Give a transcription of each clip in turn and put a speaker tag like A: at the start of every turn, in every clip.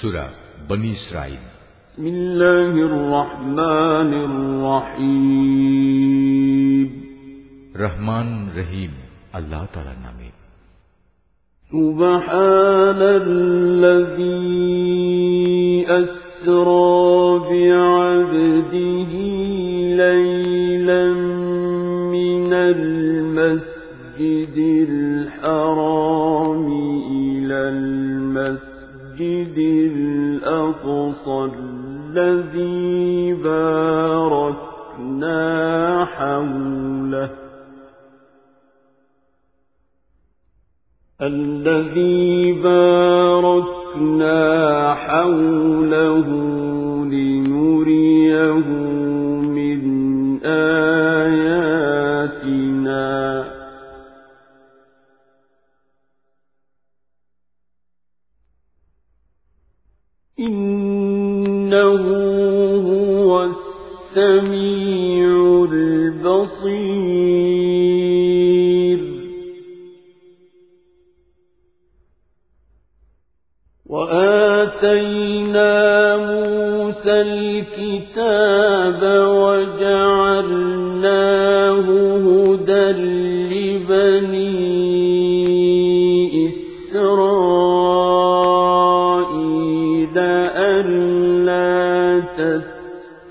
A: سورة بني إسرائيل.
B: بسم الله الرحمن الرحيم.
A: رحمن رحيم الله تعالى نامه
B: سبحان الذي أسرى بعبده ليلا من المسجد الحرام إلى المسجد الأقصى الذي باركنا حوله الذي باركنا حوله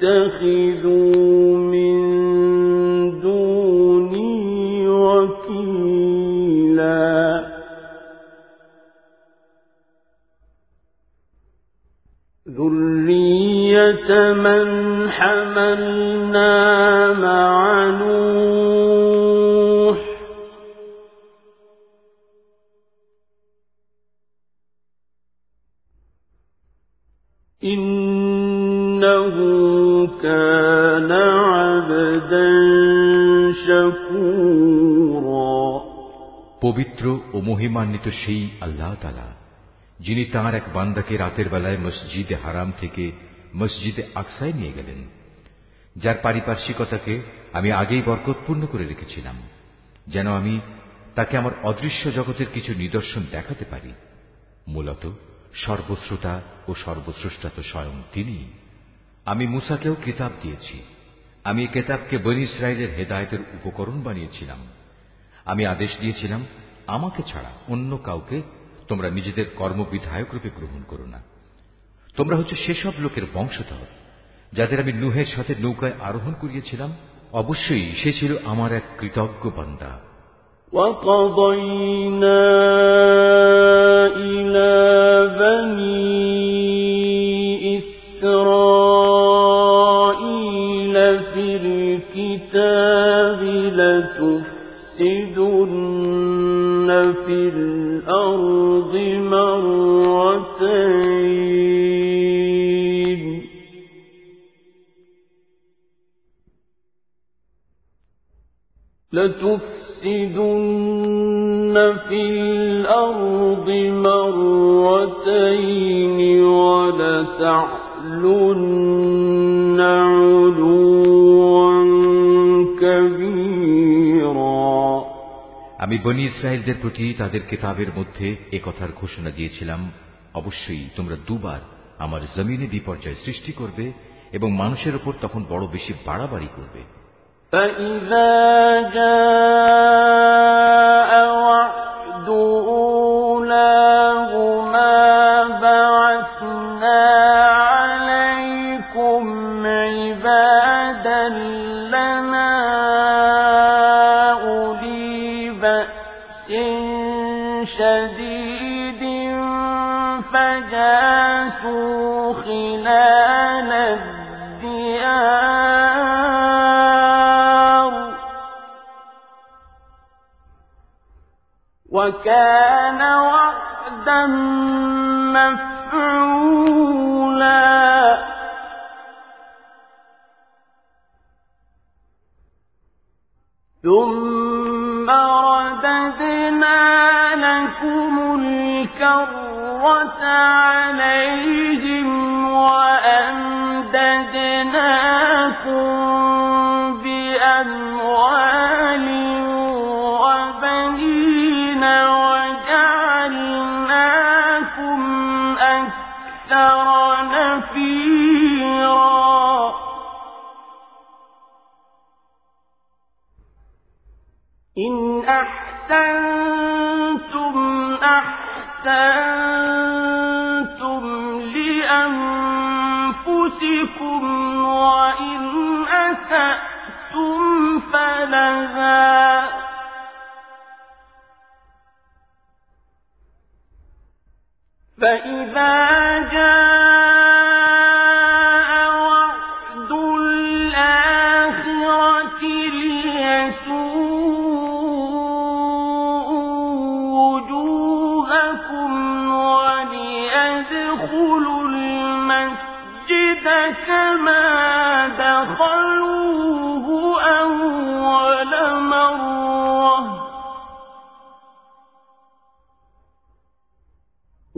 A: تتخذون মহিমান্বিত সেই আল্লাহ তালা যিনি তাঁর এক বান্দাকে রাতের বেলায় মসজিদে হারাম থেকে মসজিদে আকসায় নিয়ে গেলেন, যার পারিপার্শ্বিকতাকে আমি আগেই বরকতপূর্ণ করে রেখেছিলাম, যেন আমি তাকে আমার অদৃশ্য জগতের কিছু নিদর্শন দেখাতে পারি। মূলত সর্বশ্রোতা ও সর্বস্রষ্টা তো স্বয়ং তিনি আমি মুসাকেও কিতাব দিয়েছি। আমি কেতাবকে বনি ইসরায়েলের হেদায়তের উপকরণ বানিয়েছিলাম। আমি আদেশ দিয়েছিলাম আমাকে ছাড়া অন্য কাউকে তোমরা নিজেদের কর্মবিধায়ক রূপে গ্রহণ করো না তোমরা হচ্ছে সেসব লোকের বংশধর যাদের আমি নুহের সাথে নৌকায় আরোহণ করিয়েছিলাম অবশ্যই সে ছিল আমার এক কৃতজ্ঞ বান্দা
B: وقضينا
A: ইসরায়েলদের প্রতি তাদের কিতাবের মধ্যে এ কথার ঘোষণা দিয়েছিলাম অবশ্যই তোমরা দুবার আমার জমিনে বিপর্যয় সৃষ্টি করবে এবং মানুষের ওপর তখন বড় বেশি বাড়াবাড়ি করবে
B: فإذا جاء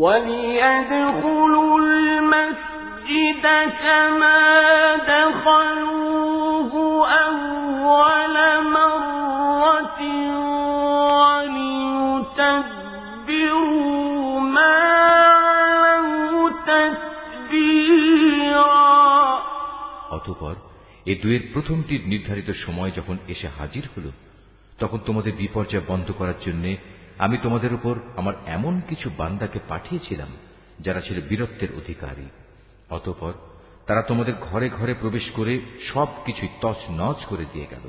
B: وليدخلوا المسجد كما دخلوه أول مرة وليتبروا ما علوا تتبيرا
A: অতপর এ দুয়ের প্রথমটির নির্ধারিত সময় যখন এসে হাজির হল তখন তোমাদের বিপর্যয় বন্ধ করার জন্য আমি তোমাদের উপর আমার এমন কিছু বান্দাকে পাঠিয়েছিলাম, যারা ছিল বীরত্বের অধিকারী। অতপর তারা তোমাদের ঘরে ঘরে প্রবেশ করে সব কিছুই তছ নচ করে দিয়ে গেল,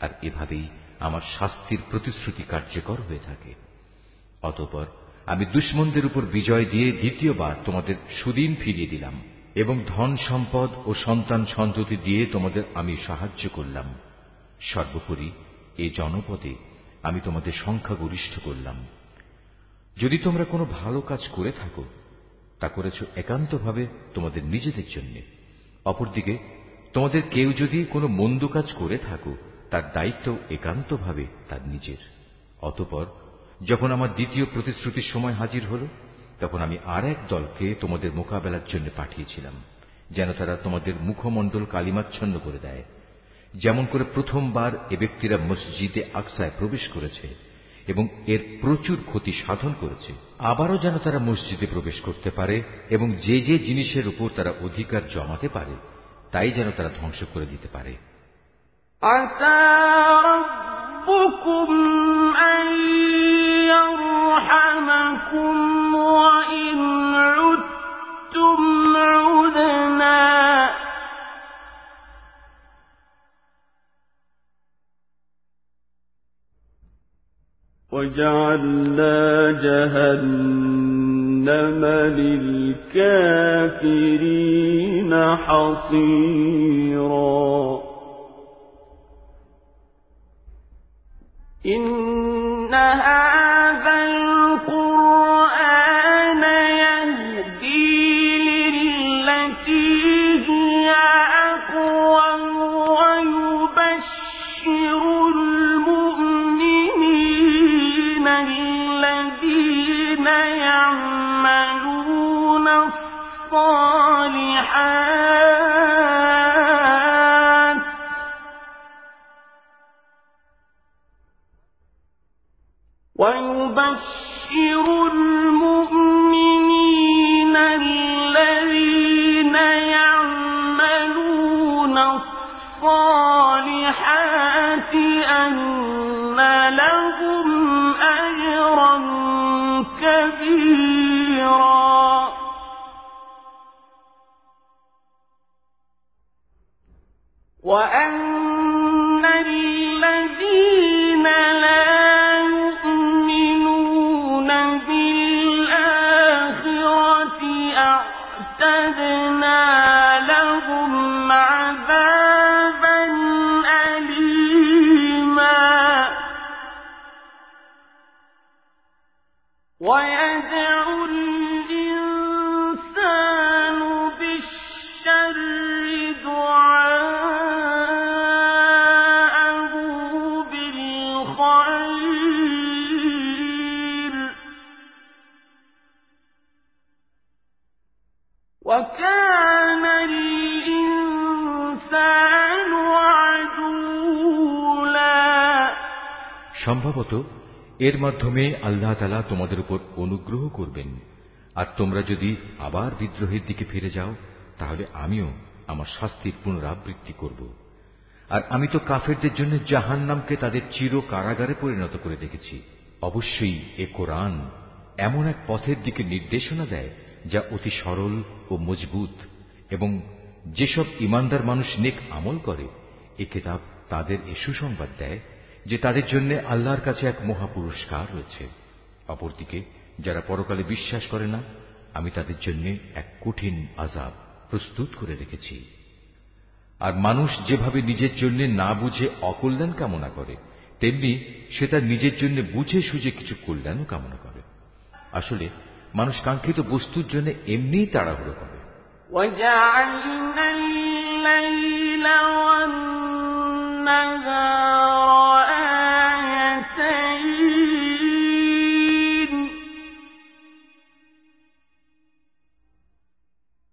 A: আর এভাবেই আমার শাস্তির প্রতিশ্রুতি কার্যকর হয়ে থাকে। অতপর আমি দুশ্মনদের উপর বিজয় দিয়ে দ্বিতীয়বার তোমাদের সুদিন ফিরিয়ে দিলাম, এবং ধন সম্পদ ও সন্তান সন্ততি দিয়ে তোমাদের আমি সাহায্য করলাম। সর্বোপরি এ জনপদে আমি তোমাদের সংখ্যাগরিষ্ঠ করলাম। যদি তোমরা কোনো ভালো কাজ করে থাকো, তা করেছ একান্তভাবে তোমাদের নিজেদের জন্য। অপরদিকে, তোমাদের কেউ যদি কোনো মন্দ কাজ করে থাকো, তার দায়িত্ব একান্তভাবে তার নিজের। অতপর, যখন আমার দ্বিতীয় প্রতিশ্রুতির সময় হাজির হল, তখন আমি আর এক দলকে তোমাদের মোকাবেলার জন্য পাঠিয়েছিলাম, যেন তারা তোমাদের মুখমণ্ডল কালিমাচ্ছন্ন করে দেয়। যেমন করে প্রথমবার এ ব্যক্তিরা মসজিদে আকসায় প্রবেশ করেছে এবং এর প্রচুর ক্ষতি সাধন করেছে আবারও যেন তারা মসজিদে প্রবেশ করতে পারে এবং যে যে জিনিসের উপর তারা অধিকার জমাতে পারে তাই যেন তারা ধ্বংস করে দিতে পারে
B: ربكم أن يرحمكم وإن عدتم عدنا وجعلنا جهنم للكافرين حصيرا. إن هذا وأن
A: সম্ভবত এর মাধ্যমে আল্লাহ তালা তোমাদের উপর অনুগ্রহ করবেন। আর তোমরা যদি আবার বিদ্রোহের দিকে ফিরে যাও, তাহলে আমিও আমার শাস্তির পুনরাবৃত্তি করব। আর আমি তো কাফেরদের জন্য জাহান নামকে তাদের চির কারাগারে পরিণত করে দেখেছি। অবশ্যই এ কোরআন এমন এক পথের দিকে নির্দেশনা দেয়, যা অতি সরল ও মজবুত, এবং যেসব ইমানদার মানুষ নেক আমল করে, এ কেতাব তাদের এ সুসংবাদ দেয় যে তাদের জন্য আল্লাহর কাছে এক মহাপুরস্কার রয়েছে অপরদিকে যারা পরকালে বিশ্বাস করে না আমি তাদের জন্য এক কঠিন আজাব প্রস্তুত করে রেখেছি আর মানুষ যেভাবে নিজের জন্য না বুঝে অকল্যাণ কামনা করে তেমনি সে তার নিজের জন্য বুঝে সুঝে কিছু কল্যাণও কামনা করে আসলে মানুষ কাঙ্ক্ষিত বস্তুর জন্য এমনিই তাড়াহুড়ো করে
B: وجعلنا الليل والنهار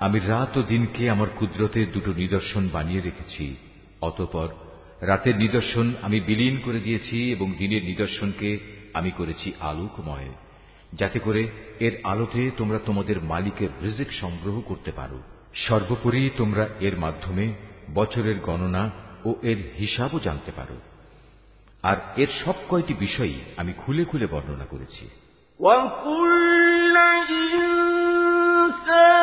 A: আমি রাত ও দিনকে আমার কুদরতের দুটো নিদর্শন বানিয়ে রেখেছি। অতপর রাতের নিদর্শন আমি বিলীন করে দিয়েছি এবং দিনের নিদর্শনকে আমি করেছি আলোকময় যাতে করে এর আলোতে তোমরা তোমাদের মালিকের রিজিক সংগ্রহ করতে পারো সর্বোপরি তোমরা এর মাধ্যমে বছরের গণনা ও এর হিসাবও জানতে পারো আর এর সব কয়টি বিষয়ই আমি খুলে খুলে বর্ণনা করেছি
B: بنفسك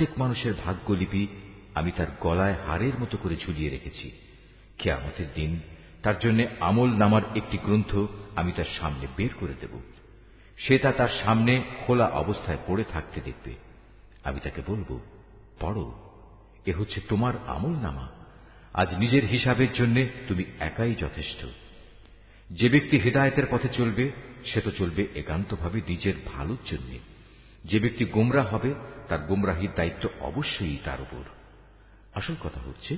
A: প্রত্যেক মানুষের ভাগ্যলিপি আমি তার গলায় হারের মতো করে ঝুলিয়ে রেখেছি। কেয়ামতের দিন তার জন্য আমল নামার একটি গ্রন্থ আমি তার সামনে বের করে দেব। সে তা তার সামনে খোলা অবস্থায় পড়ে থাকতে দেখবে। আমি তাকে বলব, পড়ো, এ হচ্ছে তোমার আমল নামা। আজ নিজের হিসাবের জন্য তুমি একাই যথেষ্ট। যে ব্যক্তি হৃদায়তের পথে চলবে, সে তো চলবে একান্তভাবে নিজের ভালোর জন্য। যে ব্যক্তি গোমরা হবে তার গোমরাহির দায়িত্ব অবশ্যই তার উপর আসল কথা হচ্ছে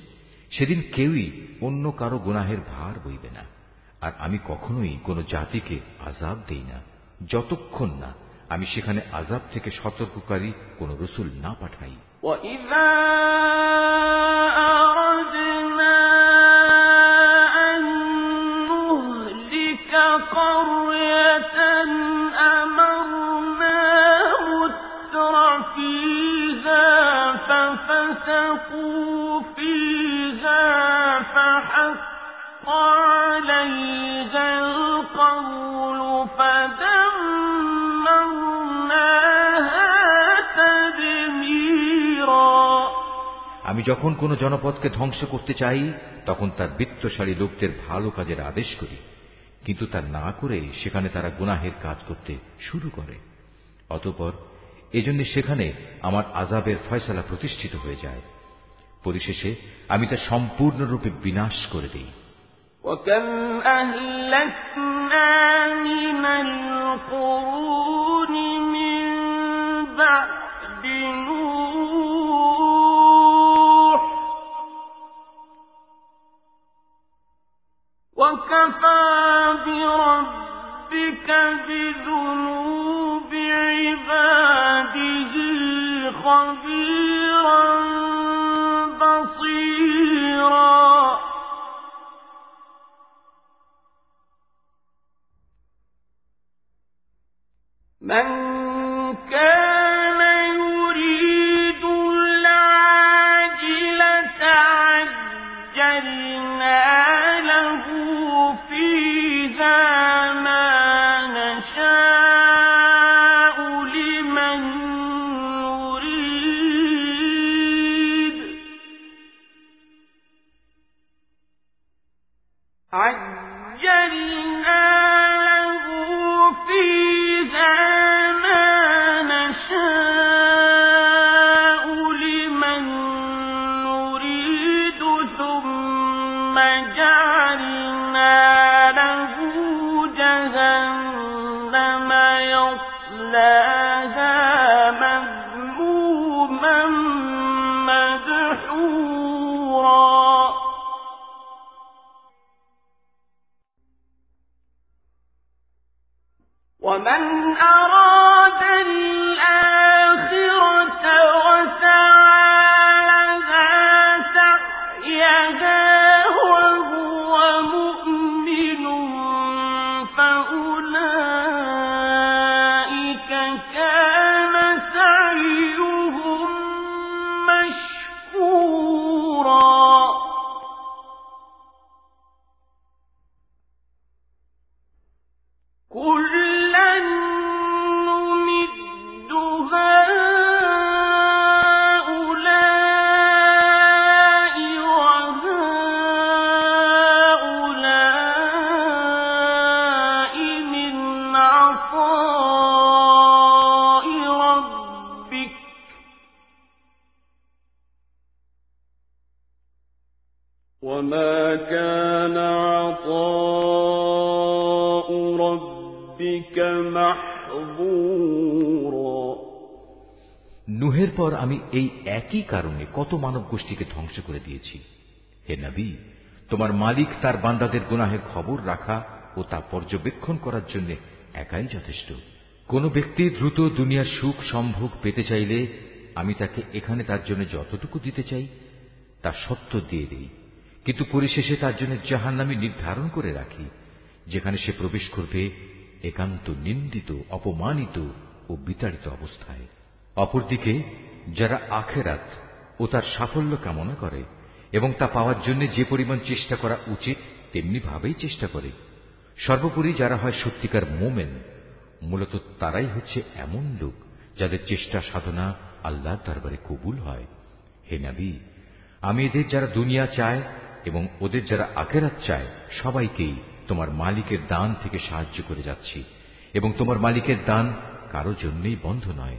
A: সেদিন কেউই অন্য কারো গুনাহের ভার বইবে না আর আমি কখনোই কোনো জাতিকে আজাব দেই না যতক্ষণ না আমি সেখানে আজাব থেকে সতর্ককারী কোন রসুল না পাঠাই
B: وَإِذَا
A: আমি যখন কোনো জনপদকে ধ্বংস করতে চাই তখন তার বৃত্তশালী লোকদের ভালো কাজের আদেশ করি কিন্তু তা না করে সেখানে তারা গুনাহের কাজ করতে শুরু করে অতপর এজন্য সেখানে আমার আজাবের ফয়সালা প্রতিষ্ঠিত হয়ে যায় পরিশেষে আমি তা সম্পূর্ণরূপে বিনাশ করে দিই
B: وكم أهلكنا من القرون من بعد وكفى بربك بذنوب عباده خبيرا بصيرا. من
A: কারণে কত মানব গোষ্ঠীকে ধ্বংস করে দিয়েছি। হে নবী, তোমার মালিক তার বান্দাদের গুনাহের খবর রাখা ও তা পর্যবেক্ষণ করার জন্য একাই যথেষ্ট। কোন ব্যক্তি দ্রুত দুনিয়ার সুখ সম্ভোগ পেতে চাইলে আমি তাকে এখানে তার জন্য যতটুকু দিতে চাই, তা সত্য দিয়ে দিই। কিন্তু পরিশেষে তার জন্য জাহান্নামি নির্ধারণ করে রাখি, যেখানে সে প্রবেশ করবে একান্ত নিন্দিত, অপমানিত ও বিতাড়িত অবস্থায়। অপরদিকে, যারা আখেরাত ও তার সাফল্য কামনা করে এবং তা পাওয়ার জন্য যে পরিমাণ চেষ্টা করা উচিত, তেমনি ভাবেই চেষ্টা করে। সর্বোপরি যারা হয় সত্যিকার মোমেন, মূলত তারাই হচ্ছে এমন লোক যাদের চেষ্টা সাধনা আল্লাহ দরবারে কবুল হয়। হে নাবি, আমি এদের যারা দুনিয়া চায় এবং ওদের যারা আখেরাত চায়, সবাইকেই তোমার মালিকের দান থেকে সাহায্য করে যাচ্ছি এবং তোমার মালিকের দান কারও জন্যই বন্ধ নয়।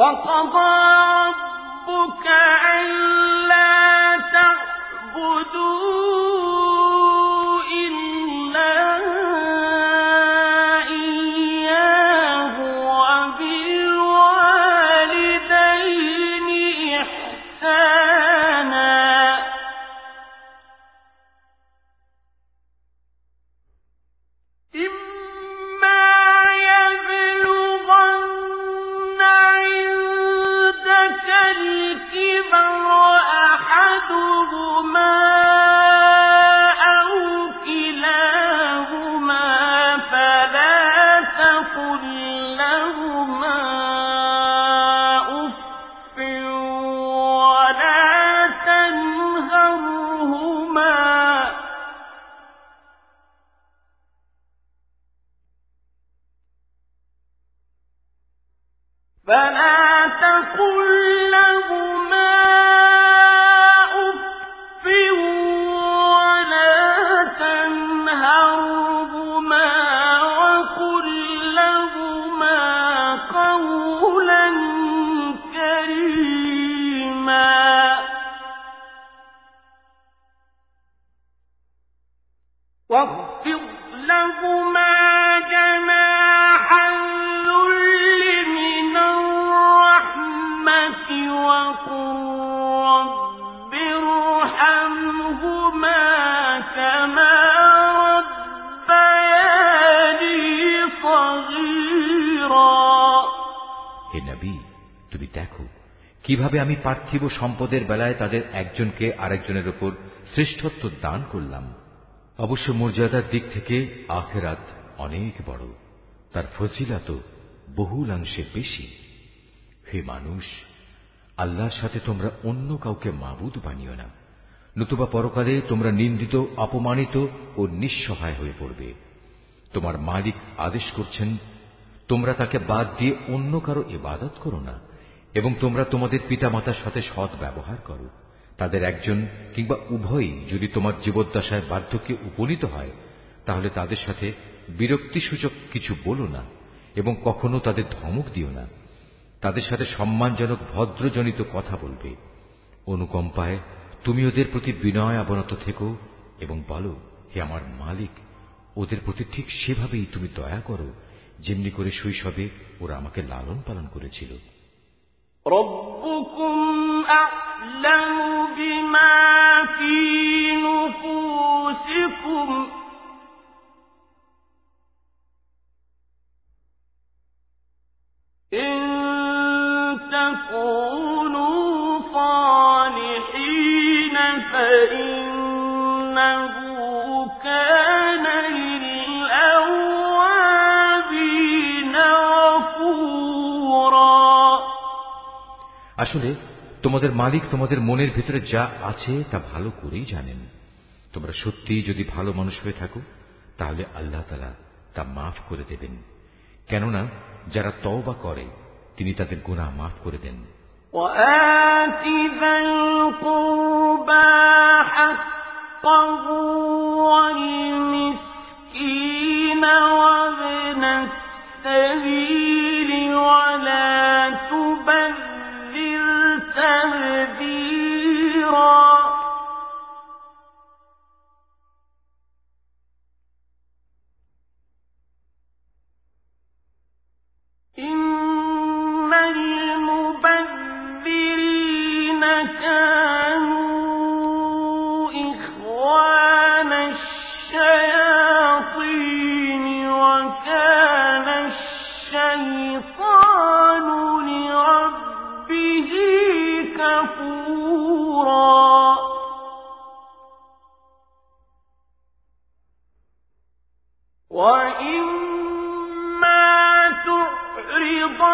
B: وقضى ربك ألا تعبدوا
A: পার্থিব সম্পদের বেলায় তাদের একজনকে আরেকজনের উপর শ্রেষ্ঠত্ব দান করলাম। অবশ্য মর্যাদার দিক থেকে আখেরাত অনেক বড়। তার ফজিলাত বহুলাংশে বেশি। হে মানুষ, আল্লাহর সাথে তোমরা অন্য কাউকে মাবুদ বানিও না। নতুবা পরকালে তোমরা নিন্দিত, অপমানিত ও নিঃসহায় হয়ে পড়বে। তোমার মালিক আদেশ করছেন, তোমরা তাকে বাদ দিয়ে অন্য কারও ইবাদত করো না। এবং তোমরা তোমাদের পিতামাতার সাথে সৎ ব্যবহার করো। তাদের একজন কিংবা উভয়ই যদি তোমার জীবদ্দশায় বার্ধক্যে উপনীত হয়, তাহলে তাদের সাথে বিরক্তিসূচক কিছু বলো না এবং কখনো তাদের ধমক দিও না। তাদের সাথে সম্মানজনক ভদ্রজনিত কথা বলবে। অনুকম্পায়, তুমি ওদের প্রতি বিনয় অবনত থেকো এবং বলো, হে আমার মালিক, ওদের প্রতি ঠিক সেভাবেই তুমি দয়া করো। যেমনি করে শৈশবে ওরা আমাকে লালন পালন করেছিল।
B: ربكم أعلم بما في نفوسكم. إن تكونوا صالحين فإنه كان
A: আসলে তোমাদের মালিক তোমাদের মনের ভিতরে যা আছে তা ভালো করেই জানেন তোমরা সত্যি যদি ভালো মানুষ হয়ে থাকো তাহলে আল্লাহ তালা তা মাফ করে দেবেন কেননা যারা তওবা করে তিনি তাদের গুণা মাফ করে দেন
B: والمسكين وابن السبيل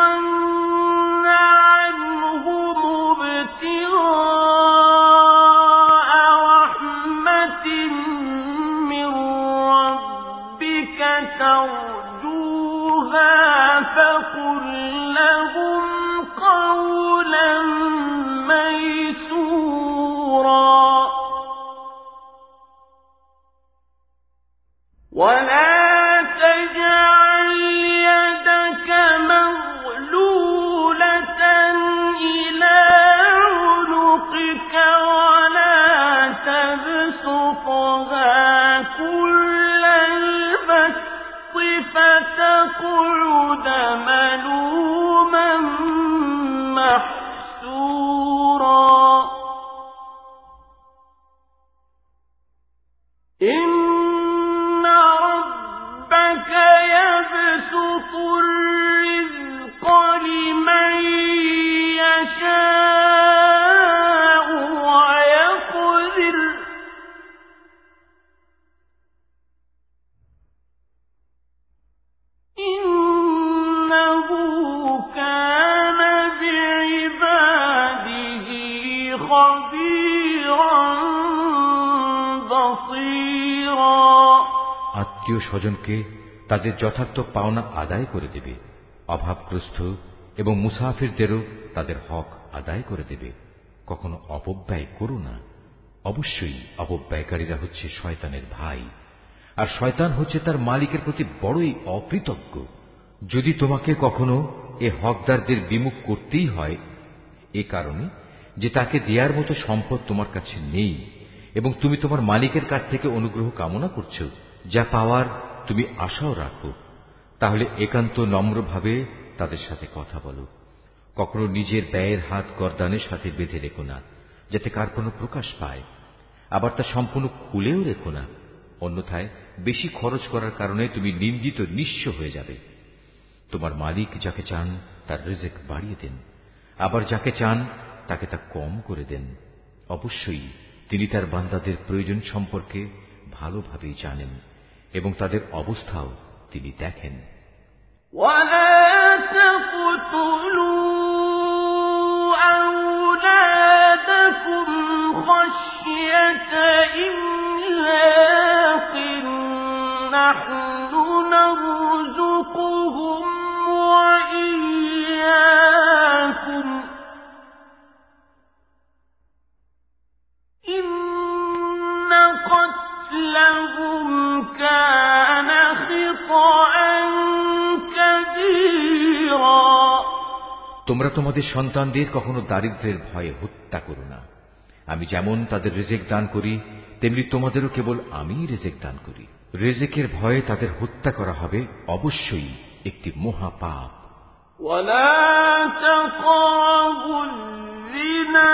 B: ولا قعود ملوك
A: আত্মীয় স্বজনকে তাদের যথার্থ পাওনা আদায় করে দেবে। অভাবগ্রস্ত এবং মুসাফিরদেরও তাদের হক আদায় করে দেবে। কখনো অপব্যয় করো না। অবশ্যই অপব্যয়কারীরা হচ্ছে শয়তানের ভাই। আর শয়তান হচ্ছে তার মালিকের প্রতি বড়ই অকৃতজ্ঞ। যদি তোমাকে কখনো এ হকদারদের বিমুখ করতেই হয়, এ কারণে যে তাকে দেয়ার মতো সম্পদ তোমার কাছে নেই এবং তুমি তোমার মালিকের কাছ থেকে অনুগ্রহ কামনা করছ যা পাওয়ার তুমি আশাও রাখো, তাহলে একান্ত নম্রভাবে তাদের সাথে কথা বলো। কখনো নিজের ব্যয়ের হাত গরদানের সাথে বেঁধে রেখো না, যাতে কার কোনো প্রকাশ পায়। আবার তা সম্পূর্ণ খুলেও রেখো না, অন্যথায় বেশি খরচ করার কারণে তুমি নিন্দিত নিঃস্ব হয়ে যাবে। তোমার মালিক যাকে চান তার রিজেক বাড়িয়ে দেন, আবার যাকে চান তাকে তা কম করে দেন। অবশ্যই তিনি তার বান্দাদের প্রয়োজন সম্পর্কে ভালোভাবেই জানেন। এবং তাদের অবস্থাও তিনি দেখেন
B: ولا تقتلوا أولادكم خشية إملاق نحن نرزقهم وإياكم إن قتلهم كان خطأ كبيرا
A: তোমরা তোমাদের সন্তানদের কখনো দারিদ্রের ভয়ে হত্যা করো না আমি যেমন তাদের রেজেক দান করি তেমনি তোমাদেরও কেবল আমি রেজেক দান করি রেজেকের ভয়ে তাদের হত্যা করা হবে অবশ্যই একটি মহাপাপ
B: ولا تقربوا الزنا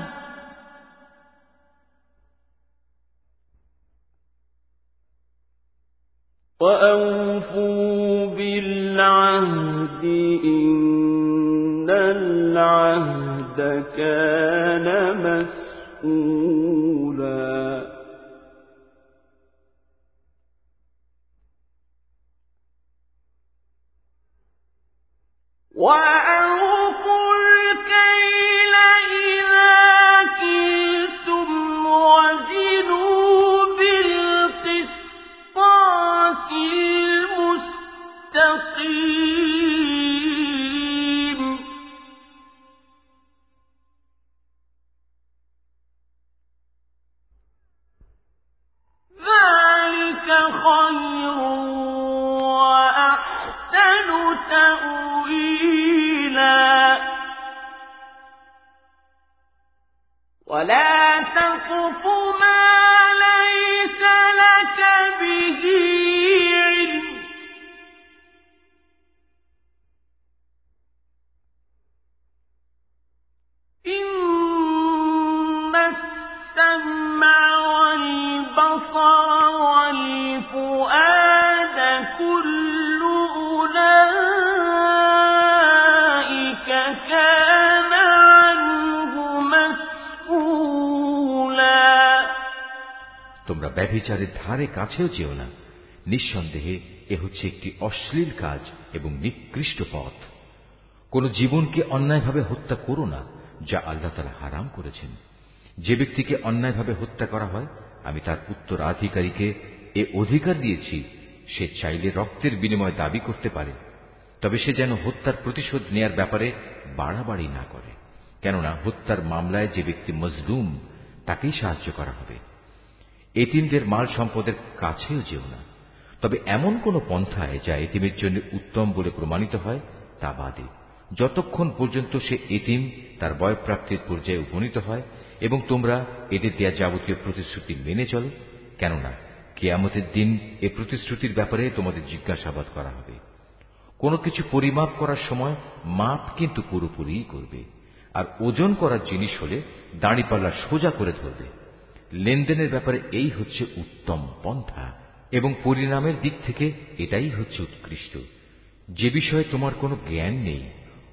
B: وأوفوا بالعهد إن العهد كان مسؤولا
A: তোমরা ধারে কাছেও যেও না। নিঃসন্দেহে, এ হচ্ছে একটি অশ্লীল কাজ এবং নিকৃষ্ট পথ। কোন জীবনকে অন্যায়ভাবে হত্যা করো না, যা আল্লাহ তালা হারাম করেছেন। যে ব্যক্তিকে অন্যায়ভাবে হত্যা করা হয়, আমি তার উত্তরাধিকারীকে এ অধিকার দিয়েছি, সে চাইলে রক্তের বিনিময় দাবি করতে পারে। তবে সে যেন হত্যার প্রতিশোধ নেয়ার ব্যাপারে বাড়াবাড়ি না করে। কেননা, হত্যার মামলায় যে ব্যক্তি মজলুম, তাকেই সাহায্য করা হবে। এতিমদের মাল সম্পদের কাছেও যেও না। তবে এমন কোন পন্থায় যা এতিমের জন্য উত্তম বলে প্রমাণিত হয়, তা বাদে। যতক্ষণ পর্যন্ত সে এতিম, তার বয়প্রাপ্তির পর্যায়ে উপনীত হয় এবং তোমরা এদের দেয়া যাবতীয় প্রতিশ্রুতি মেনে চলো, কেননা কেয়ামতের দিন এ প্রতিশ্রুতির ব্যাপারে তোমাদের জিজ্ঞাসাবাদ করা হবে। কোনো কিছু পরিমাপ করার সময় মাপ কিন্তু পুরোপুরিই করবে, আর ওজন করার জিনিস হলে দাঁড়িপাল্লা সোজা করে ধরবে। লেনদেনের ব্যাপারে এই হচ্ছে উত্তম পন্থা এবং পরিণামের দিক থেকে এটাই হচ্ছে উৎকৃষ্ট যে বিষয়ে তোমার কোনো জ্ঞান নেই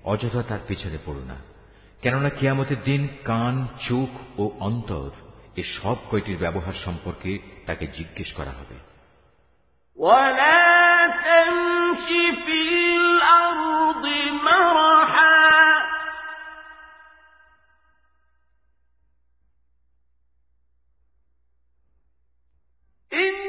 A: অযথা তার পেছনে পড়ো না কেননা কিয়ামতের দিন কান চোখ ও অন্তর এ সব কয়টির ব্যবহার সম্পর্কে তাকে জিজ্ঞেস করা হবে
B: ولا تمش في
A: إن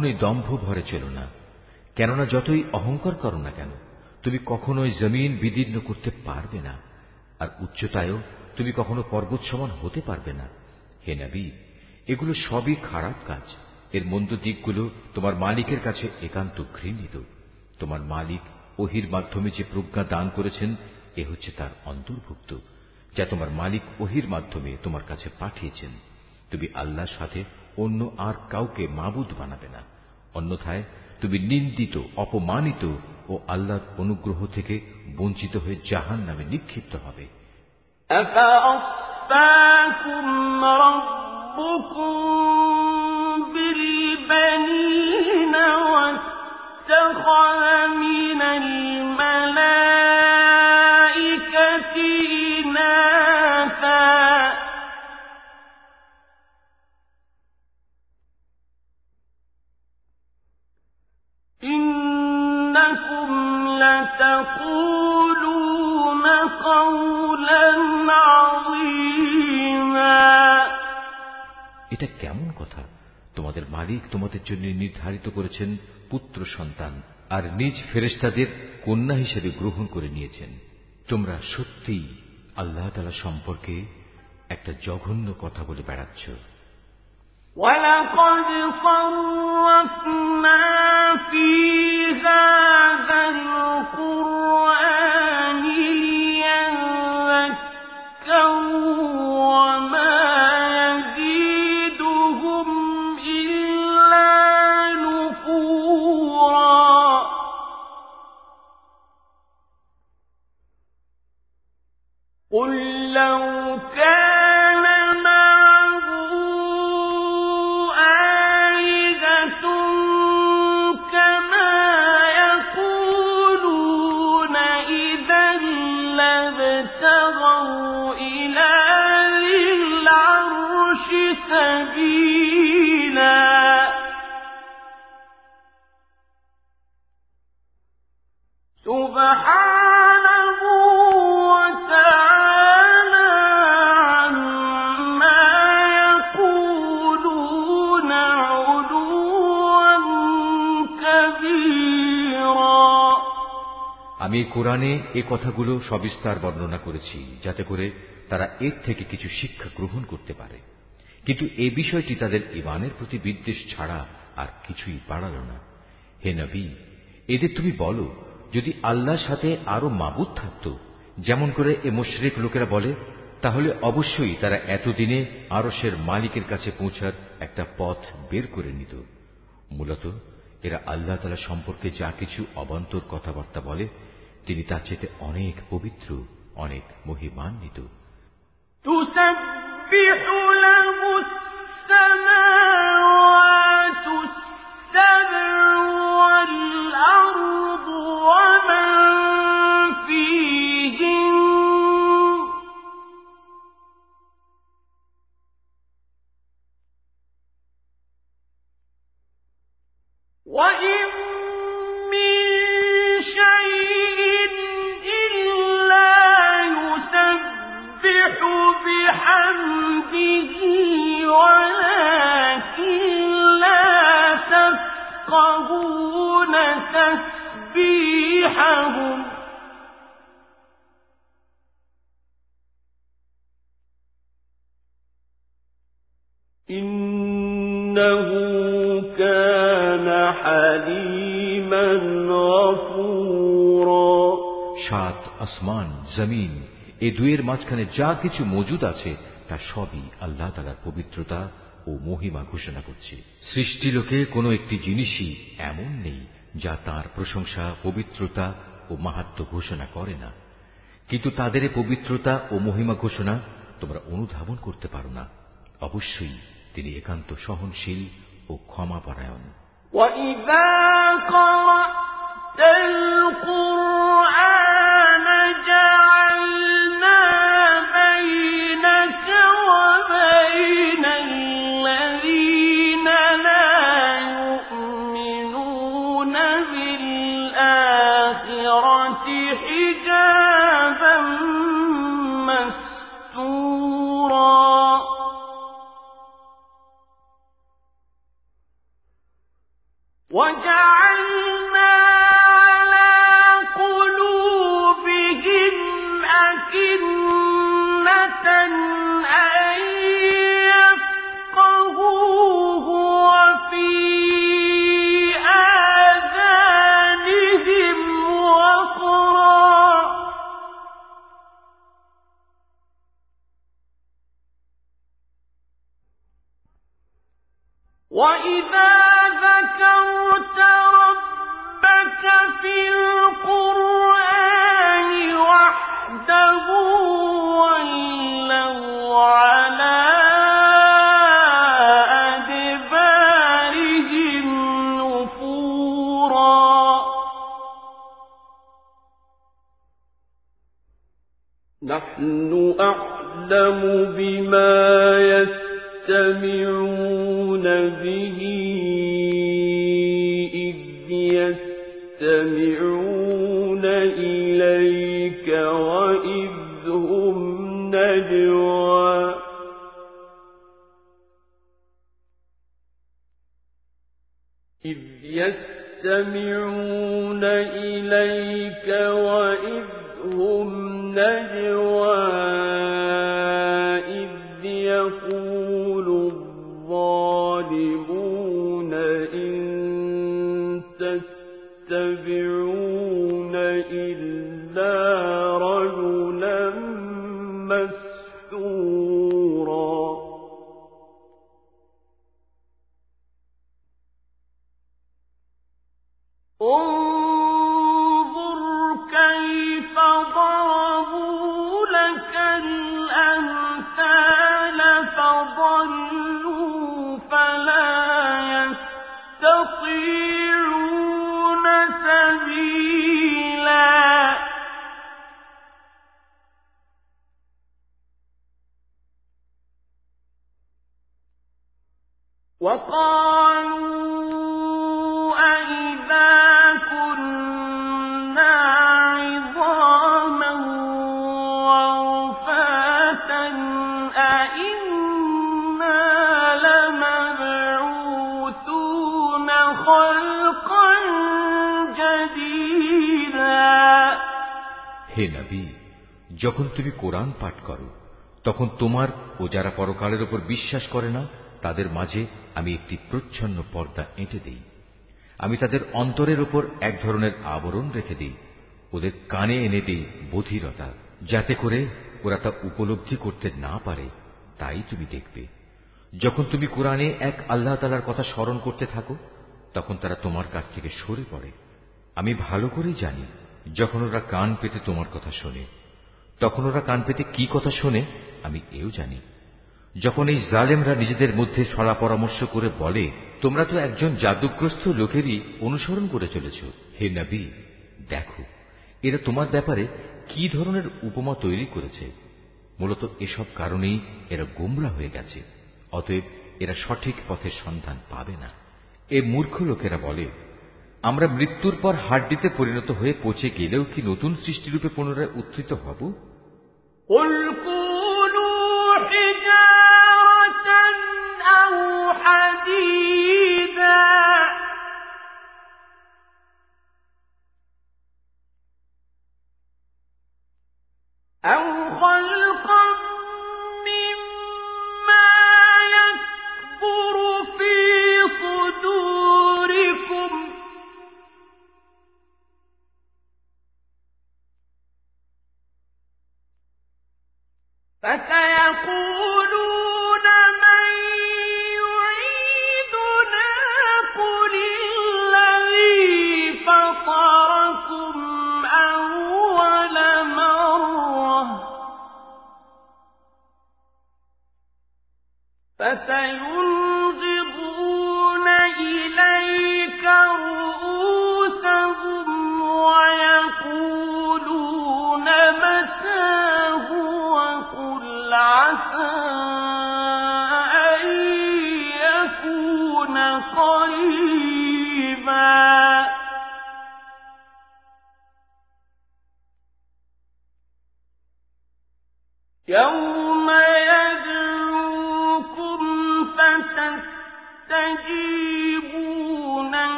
A: কখনোই দম্ভ ভরে চলো না। কেননা যতই অহংকার করো না কেন, তুমি কখনোই জমিন বিদীর্ণ করতে পারবে না। আর উচ্চতায়ও তুমি কখনো পর্বত সমান হতে পারবে না। হে নবী, এগুলো সবই খারাপ কাজ। এর মন্দ দিকগুলো তোমার মালিকের কাছে একান্ত ঘৃণিত। তোমার মালিক ওহির মাধ্যমে যে প্রজ্ঞা দান করেছেন, এ হচ্ছে তার অন্তর্ভুক্ত, যা তোমার মালিক ওহির মাধ্যমে তোমার কাছে পাঠিয়েছেন। তুমি আল্লাহর সাথে অন্য আর কাউকে মাবুদ বানাবে না অন্যথায় তুমি নিন্দিত অপমানিত ও আল্লাহর অনুগ্রহ থেকে বঞ্চিত হয়ে জাহান নামে নিক্ষিপ্ত হবে
B: أفأصفاكم ربكم بالبنين واتخذ من
A: মালিক তোমাদের জন্য নির্ধারিত করেছেন পুত্র সন্তান আর নিজ ফেরেস্তাদের কন্যা হিসেবে গ্রহণ করে নিয়েছেন তোমরা সত্যিই আল্লাহ তালা সম্পর্কে একটা জঘন্য কথা বলে বেড়াচ্ছ
B: ولقد صرفنا في هذا سبحانه
A: কোরআনে এ কথাগুলো সবিস্তার বর্ণনা করেছি, যাতে করে তারা এর থেকে কিছু শিক্ষা গ্রহণ করতে পারে। কিন্তু এ বিষয়টি তাদের ইমানের প্রতি বিদ্বেষ ছাড়া আর কিছুই বাড়াল না। হে নবী, এদের তুমি বলো, যদি আল্লাহর সাথে আরও মাবুদ থাকত, যেমন করে এ মুশরিক লোকেরা বলে, তাহলে অবশ্যই তারা এতদিনে আরসের মালিকের কাছে পৌঁছার একটা পথ বের করে নিত। মূলত এরা আল্লাহ তালা সম্পর্কে যা কিছু অবান্তর কথাবার্তা বলে তিনি তার চেতে অনেক পবিত্র অনেক মহিমান্বিত। দুয়ের মাঝখানে যা কিছু মজুদ আছে তা সবই আল্লাহ তালার পবিত্রতা ও মহিমা ঘোষণা করছে সৃষ্টিলোকে কোনো একটি জিনিসই এমন নেই যা তার প্রশংসা পবিত্রতা ও মাহাত্ম ঘোষণা করে না কিন্তু তাদের এ পবিত্রতা ও মহিমা ঘোষণা তোমরা অনুধাবন করতে পারো না অবশ্যই তিনি একান্ত সহনশীল ও ক্ষমাপরায়ণ
B: وإذا قرأت
A: যখন তুমি কোরআন পাঠ করো, তখন তোমার ও যারা পরকালের উপর বিশ্বাস করে না, তাদের মাঝে আমি একটি প্রচ্ছন্ন পর্দা এঁটে দিই। আমি তাদের অন্তরের উপর এক ধরনের আবরণ রেখে দিই। ওদের কানে এনে দিই বধিরতা, যাতে করে ওরা তা উপলব্ধি করতে না পারে, তাই তুমি দেখবে। যখন তুমি কোরআনে এক আল্লাহ তালার কথা স্মরণ করতে থাকো, তখন তারা তোমার কাছ থেকে সরে পড়ে। আমি ভালো করেই জানি, যখন ওরা কান পেতে তোমার কথা শোনে। তখন ওরা কান পেতে কি কথা শোনে, আমি এও জানি। যখন এই জালেমরা নিজেদের মধ্যে সলা পরামর্শ করে বলে, তোমরা তো একজন জাদুগ্রস্ত লোকেরই অনুসরণ করে চলেছ। হে নবী, দেখো, এরা তোমার ব্যাপারে কি ধরনের উপমা তৈরি করেছে। মূলত এসব কারণেই এরা গোমরা হয়ে গেছে, অতএব এরা সঠিক পথের সন্ধান পাবে না। এ মূর্খ লোকেরা বলে, আমরা মৃত্যুর পর হাড্ডিতে পরিণত হয়ে পচে গেলেও কি নতুন সৃষ্টিরূপে পুনরায় উত্থিত হব?
B: قل كونوا حجارة أو حديدا. أو خلقا فسيقول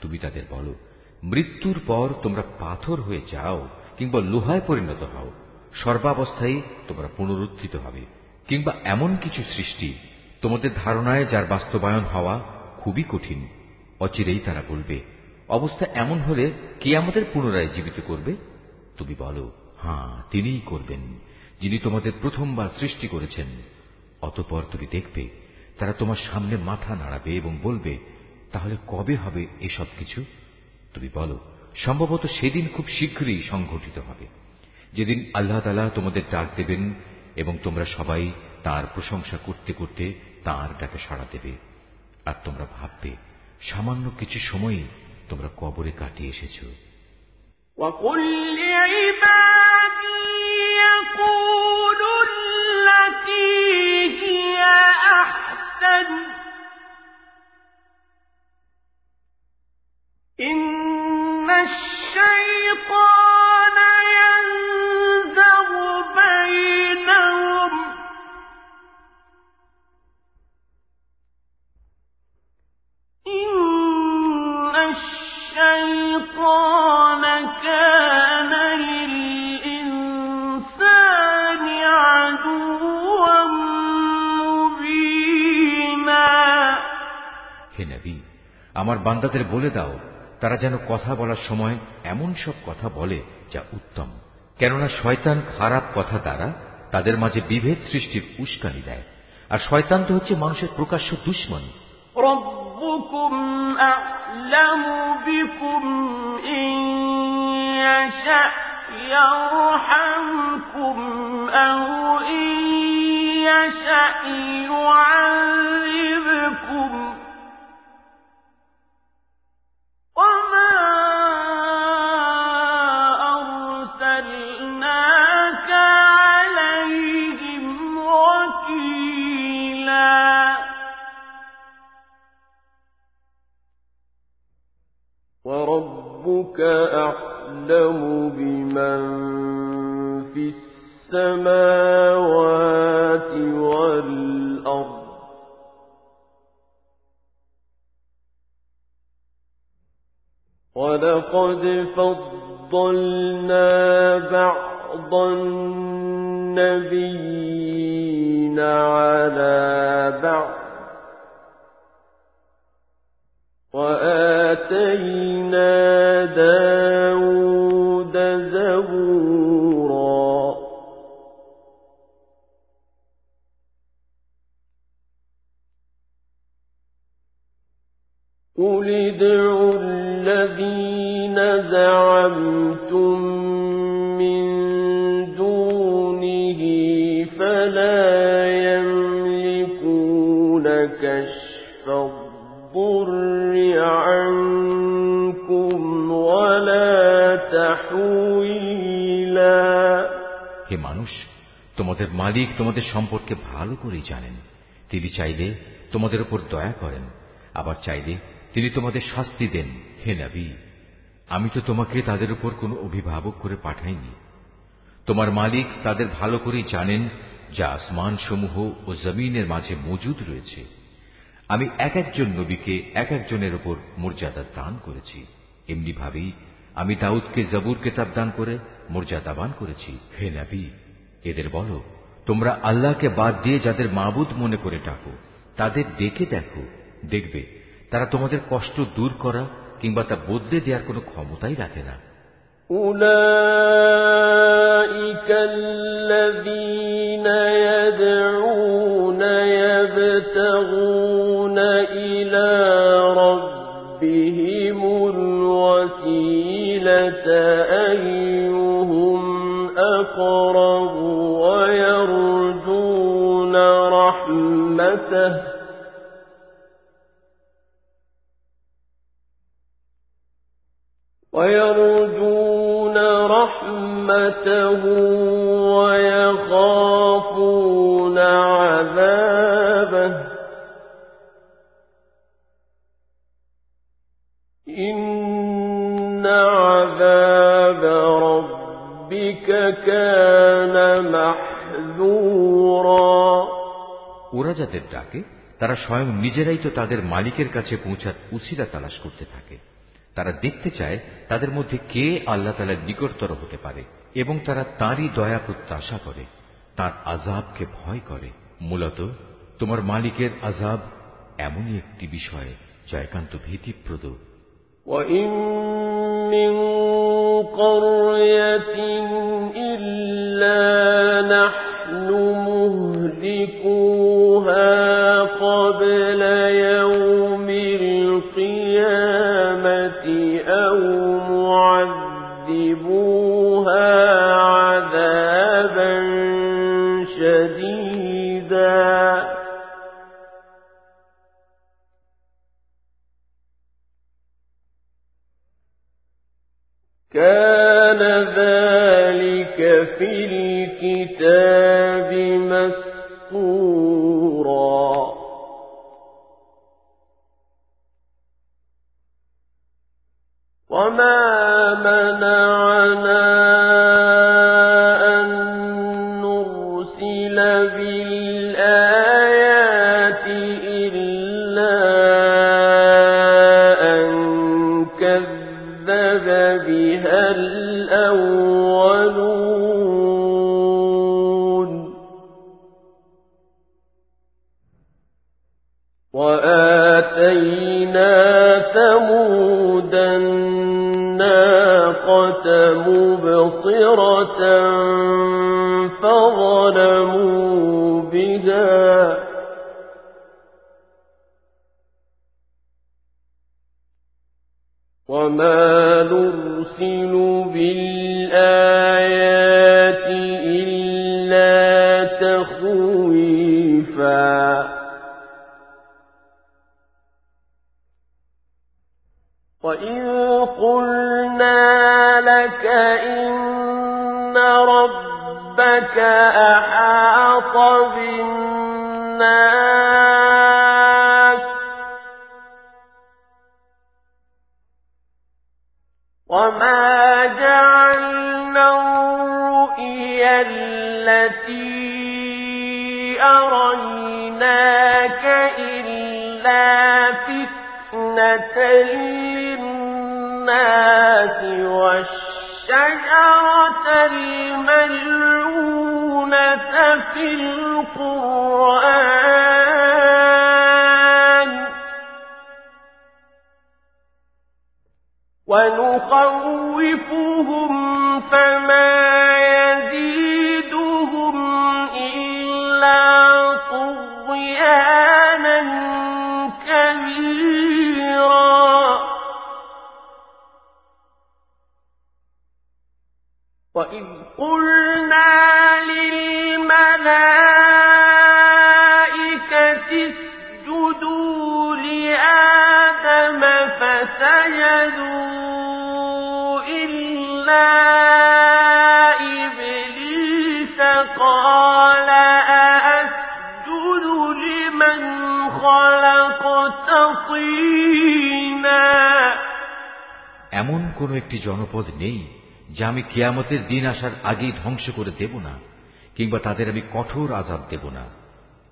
A: তুমি তাদের বলো, মৃত্যুর পর তোমরা পাথর হয়ে যাও কিংবা লোহায় পরিণত হও। সর্বাবস্থায় তোমরা পুনরুত্থিত হবে, কিংবা এমন কিছু সৃষ্টি তোমাদের ধারণায় যার বাস্তবায়ন হওয়া খুবই কঠিন। অচিরেই তারা বলবে অবস্থা এমন হলে কে আমাদের পুনরায় জীবিত করবে? তুমি বলো হ্যাঁ তিনিই করবেন, যিনি তোমাদের প্রথমবার সৃষ্টি করেছেন। অতপর তুমি দেখবে, তারা তোমার সামনে মাথা নাড়াবে এবং বলবে, তাহলে কবে হবে এসব কিছু? তুমি বলো, সম্ভবত সেদিন খুব শীঘ্রই সংঘটিত হবে। যেদিন আল্লাহ তালা তোমাদের ডাক দেবেন এবং তোমরা সবাই তার প্রশংসা করতে করতে তার ডাকে সাড়া দেবে। আর তোমরা ভাববে, সামান্য কিছু সময়ই তোমরা কবরে কাটিয়ে এসেছ
B: وقل لعبادي يقولوا التي هي أحسن إن
A: আমার বান্দাদের বলে দাও তারা যেন কথা বলার সময় এমন সব কথা বলে যা উত্তম কেননা শয়তান খারাপ কথা দ্বারা তাদের মাঝে বিভেদ সৃষ্টির উস্কানি দেয় আর শয়তান তো হচ্ছে মানুষের প্রকাশ্য দুশ্মন
B: ربكم أعلم بكم إن يشأ يرحمكم أو إن يشأ يعذبكم أعلم بمن في السماوات والأرض. ولقد فضلنا بعض النبيين على بعض وآتينا داود زبورا. قل ادعوا الذين زعمتم من دونه فلا يملكون
A: হে মানুষ, তোমাদের মালিক তোমাদের সম্পর্কে ভালো করেই জানেন। তিনি চাইলে তোমাদের উপর দয়া করেন, আবার চাইলে তিনি তোমাদের শাস্তি দেন, হে নবী। আমি তো তোমাকে তাদের উপর কোনো অভিভাবক করে পাঠাইনি। তোমার মালিক তাদের ভালো করেই জানেন, যা আসমান সমূহ ও জমিনের মাঝে মজুদ রয়েছে। আমি এক একজন নবীকে এক একজনের উপর মর্যাদা দান করেছি। এমনি ভাবেই আমি দাউদকে জবুর কেতাব দান করে মর্যাদাবান করেছি হে নবী এদের বলো তোমরা আল্লাহকে বাদ দিয়ে যাদের মাবুদ মনে করে ডাকো তাদের ডেকে দেখো দেখবে তারা তোমাদের কষ্ট দূর করা কিংবা তা বদলে দেওয়ার কোনো ক্ষমতাই রাখে না
B: أولئك الذين يدعون يبتغون أيهم أقرب ويرجون رحمته ويرجون رحمته
A: ওরা যাদের ডাকে তারা স্বয়ং নিজেরাই তো তাদের মালিকের কাছে পৌঁছার উসিলা তালাশ করতে থাকে তারা দেখতে চায় তাদের মধ্যে কে আল্লাহ তালার নিকটতর হতে পারে এবং তারা তাঁরই দয়া প্রত্যাশা করে তার আজাবকে ভয় করে মূলত তোমার মালিকের আজাব এমনই একটি বিষয় যা একান্ত ভীতিপ্রদ
B: وإن من قرية إلا الكتاب
A: কেয়ামতের দিন আসার আগেই ধ্বংস করে দেব না, কিংবা তাদের আমি কঠোর আজাব দেব না।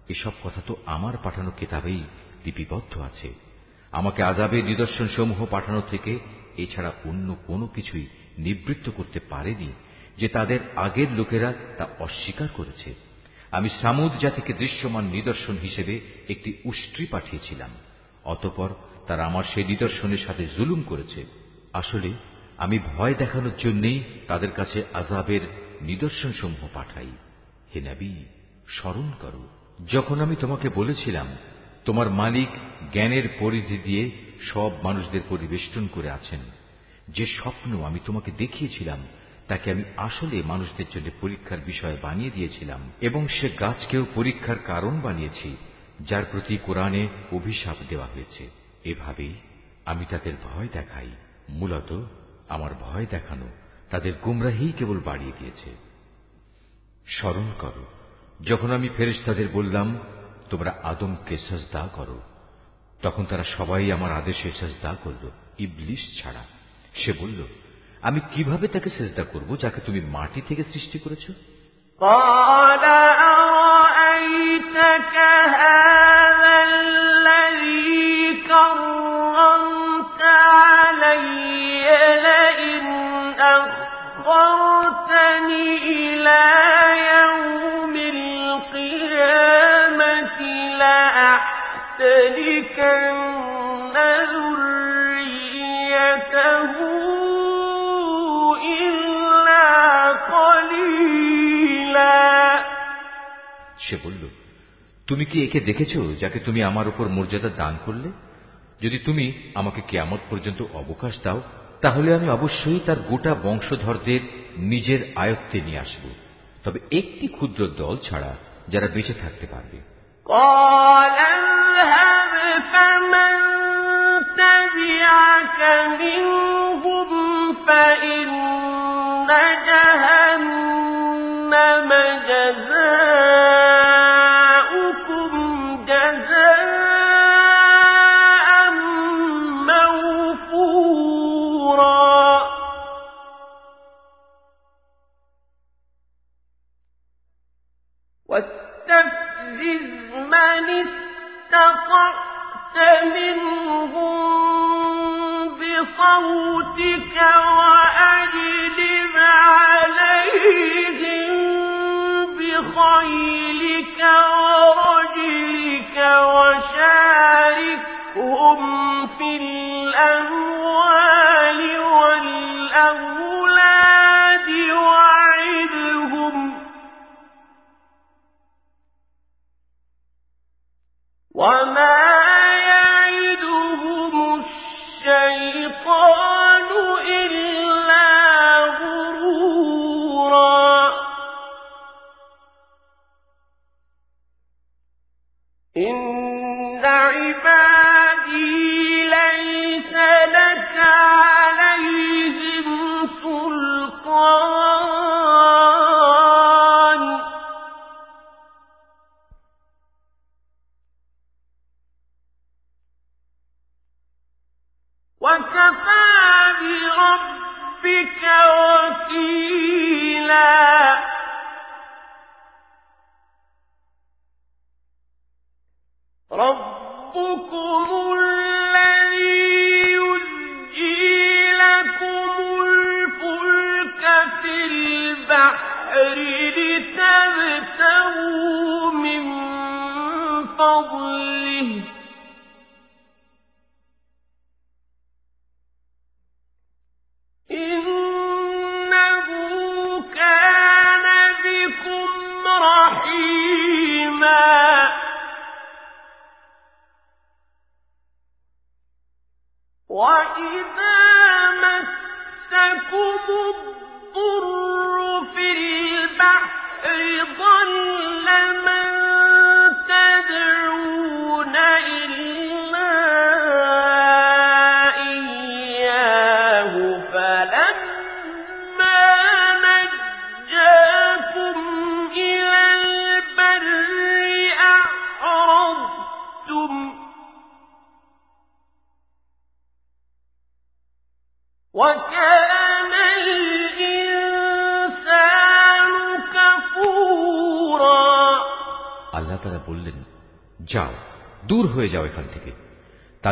A: এসব কথা তো আমার পাঠানো কিতাবেই লিপিবদ্ধ আছে। আমাকে আজাবের নিদর্শন সমূহ পাঠানো থেকে এছাড়া অন্য কোনো কিছুই নিবৃত্ত করতে পারেনি, যে তাদের আগের লোকেরা তা অস্বীকার করেছে। আমি সামুদ জাতিকে দৃশ্যমান নিদর্শন হিসেবে একটি উষ্ট্রি পাঠিয়েছিলাম, অতপর তারা আমার সেই নিদর্শনের সাথে জুলুম করেছে। আসলে আমি ভয় দেখানোর জন্যেই তাদের কাছে আজাবের নিদর্শন সমূহ পাঠাই। হে নবী, স্মরণ করো। যখন আমি তোমাকে বলেছিলাম, তোমার মালিক জ্ঞানের পরিধি দিয়ে সব মানুষদের পরিবেষ্টন করে আছেন, যে স্বপ্ন আমি তোমাকে দেখিয়েছিলাম, তাকে আমি আসলে মানুষদের জন্য পরীক্ষার বিষয় বানিয়ে দিয়েছিলাম, এবং সে গাছকেও পরীক্ষার কারণ বানিয়েছি, যার প্রতি কোরআনে অভিশাপ দেওয়া হয়েছে। এভাবেই আমি তাদের ভয় দেখাই। মূলত আমার ভয় দেখানো তাদের গুমরাহি কেবল বাড়িয়ে দিয়েছে স্মরণ করো যখন আমি ফেরেশতাদের বললাম তোমরা আদমকে সাজদা করো তখন তারা সবাই আমার আদেশে সাজদা করল ইবলিশ ছাড়া সে বলল আমি কিভাবে তাকে সেজদা করব যাকে তুমি মাটি থেকে সৃষ্টি করেছ
B: قال أرأيتك
A: সে বলল তুমি কি একে দেখেছ যাকে তুমি আমার উপর মর্যাদা দান করলে যদি তুমি আমাকে কেয়ামত পর্যন্ত অবকাশ দাও তাহলে আমি অবশ্যই তার গোটা বংশধরদের নিজের আয়ত্তে নিয়ে আসব তবে একটি ক্ষুদ্র দল ছাড়া যারা বেঁচে থাকতে পারবে
B: قال اذهب فمن تبعك منهم فإن جهنم استطعت منهم بصوتك وأجلب عليهم بخيلك ورجلك وشاركهم في الأموال والأولاد. وما يعدهم الشيطان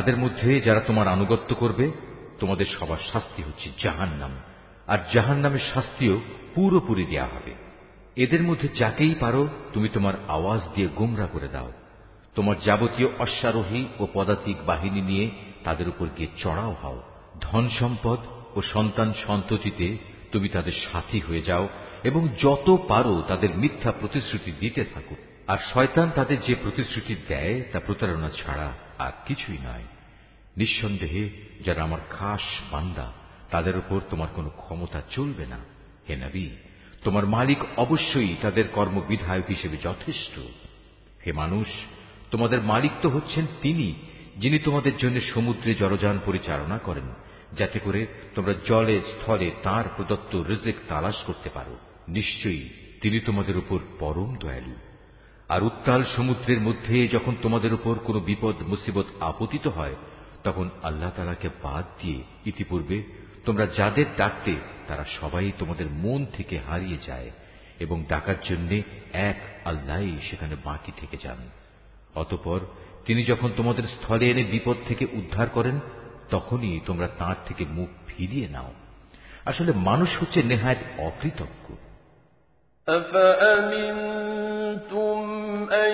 A: তাদের মধ্যে যারা তোমার আনুগত্য করবে, তোমাদের সবার শাস্তি হচ্ছে জাহান নাম আর জাহান নামের শাস্তিও পুরোপুরি দেয়া হবে। এদের মধ্যে যাকেই পারো, তুমি তোমার আওয়াজ দিয়ে গুমরা করে দাও। তোমার যাবতীয় অশ্বারোহী ও পদাতিক বাহিনী নিয়ে তাদের উপর গিয়ে চড়াও হও। ধন সম্পদ ও সন্তান সন্ততিতে তুমি তাদের সাথী হয়ে যাও এবং যত পারো তাদের মিথ্যা প্রতিশ্রুতি দিতে থাকো। আর শয়তান তাদের যে প্রতিশ্রুতি দেয় তা প্রতারণা ছাড়া আর কিছুই নয়। নিঃসন্দেহে, যারা আমার খাস বান্দা, তাদের উপর তোমার কোনো ক্ষমতা চলবে না। হে নবী, তোমার মালিক অবশ্যই তাদের কর্মবিধায়ক হিসেবে যথেষ্ট। হে মানুষ, তোমাদের মালিক তো হচ্ছেন তিনি, যিনি তোমাদের জন্য সমুদ্রে জলযান পরিচালনা করেন, যাতে করে তোমরা জলে, স্থলে তার প্রদত্ত রিজেক তালাশ করতে পারো। নিশ্চয়ই তিনি তোমাদের উপর পরম দয়ালু। আর উত্তাল সমুদ্রের মধ্যে যখন তোমাদের উপর কোনো বিপদ, মুসিবত আপতিত হয় তখন আল্লাহ তালাকে বাদ দিয়ে ইতিপূর্বে তোমরা যাদের ডাকতে তারা সবাই তোমাদের মন থেকে হারিয়ে যায় এবং ডাকার জন্য এক আল্লাহ সেখানে বাকি থেকে যান অতপর তিনি যখন তোমাদের স্থলে এনে বিপদ থেকে উদ্ধার করেন তখনই তোমরা তাঁর থেকে মুখ ফিরিয়ে নাও আসলে মানুষ হচ্ছে নেহায়ত অকৃতজ্ঞ
B: أفأمنتم أن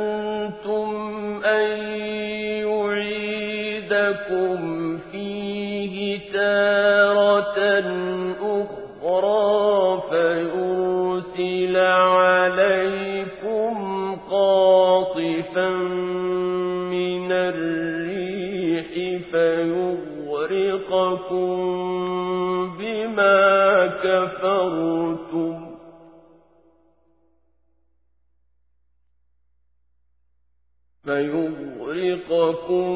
B: من الريح فيغرقكم بما كفرتم فيغرقكم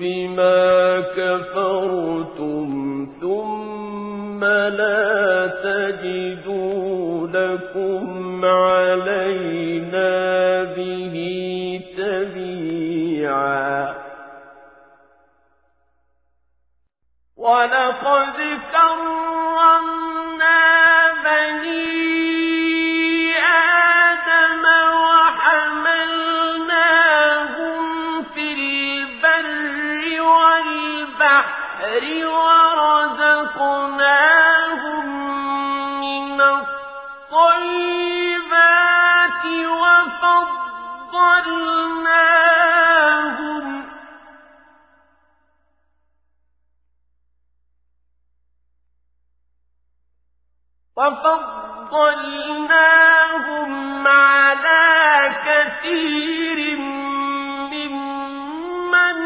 B: بما كفرتم ثم لا تجدوا لكم علينا ولقد كرمنا بني وفضلناهم على كثير ممن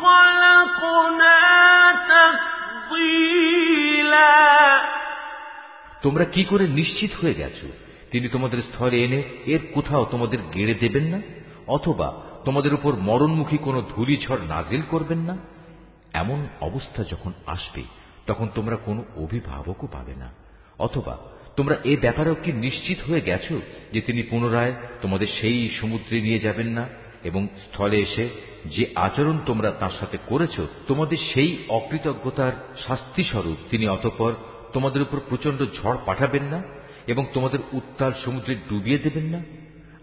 B: خلقنا تفضيلا
A: তোমরা কি করে নিশ্চিত হয়ে গেছো তিনি তোমাদের স্থলে এনে এর কোথাও তোমাদের গেড়ে দেবেন না অথবা তোমাদের উপর মরণমুখী কোনো ধূলিঝড় নাজিল করবেন না এমন অবস্থা যখন আসবে তখন তোমরা কোনো অভিভাবকও পাবে না অথবা তোমরা এ ব্যাপারেও কি নিশ্চিত হয়ে গেছ যে তিনি পুনরায় তোমাদের সেই সমুদ্রে নিয়ে যাবেন না? এবং স্থলে এসে যে আচরণ তোমরা তার সাথে করেছ, তোমাদের সেই অকৃতজ্ঞতার শাস্তি স্বরূপ তিনি অতপর তোমাদের উপর প্রচণ্ড ঝড় পাঠাবেন না? এবং তোমাদের উত্তাল সমুদ্রে ডুবিয়ে দেবেন না?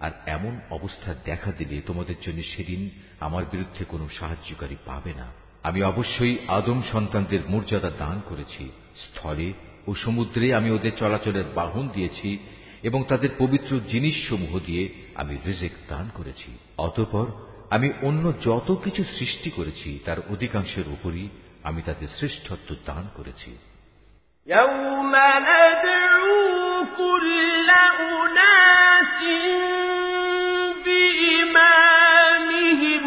A: আর এমন অবস্থা দেখা দিলে তোমাদের জন্য সেদিন আমার বিরুদ্ধে কোনো সাহায্যকারী পাবে না। আমি অবশ্যই আদম সন্তানদের মর্যাদা দান করেছি। স্থলে ও সমুদ্রে আমি ওদের চলাচলের বাহন দিয়েছি এবং তাদের পবিত্র জিনিসসমূহ দিয়ে আমি রিজেক দান করেছি অতপর আমি অন্য যত কিছু সৃষ্টি করেছি তার অধিকাংশের উপরই আমি তাদের শ্রেষ্ঠত্ব দান করেছি
B: يوم ندعو كل أناس بإمامهم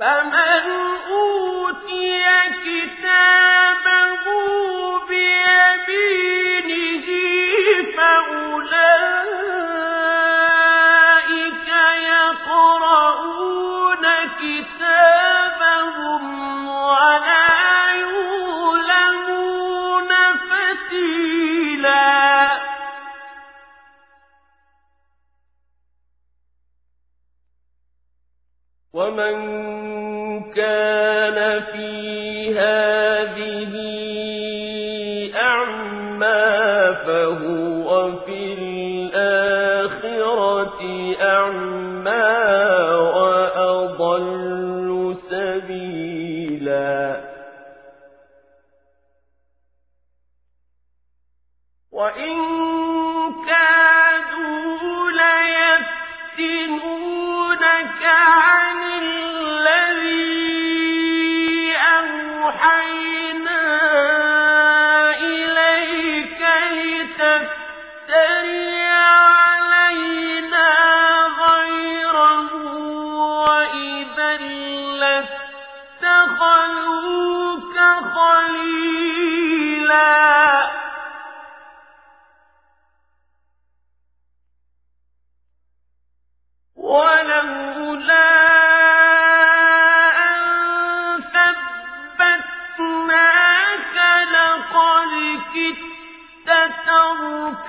B: فمن أوتي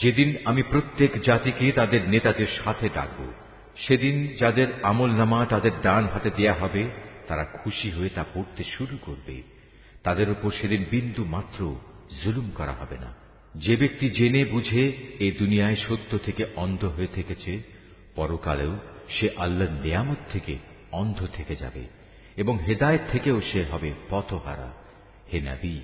A: যেদিন আমি প্রত্যেক জাতিকে তাদের নেতাদের সাথে ডাকব, সেদিন যাদের আমল নামা তাদের ডান হাতে দেয়া হবে, তারা খুশি হয়ে তা পড়তে শুরু করবে। তাদের উপর সেদিন বিন্দু মাত্র জুলুম করা হবে না। যে ব্যক্তি জেনে বুঝে এই দুনিয়ায় সত্য থেকে অন্ধ হয়ে থেকেছে, পরকালেও সে আল্লাহর নেয়ামত থেকে অন্ধ থেকে যাবে এবং হেদায়ত থেকেও সে হবে পথহারা। হে নাবি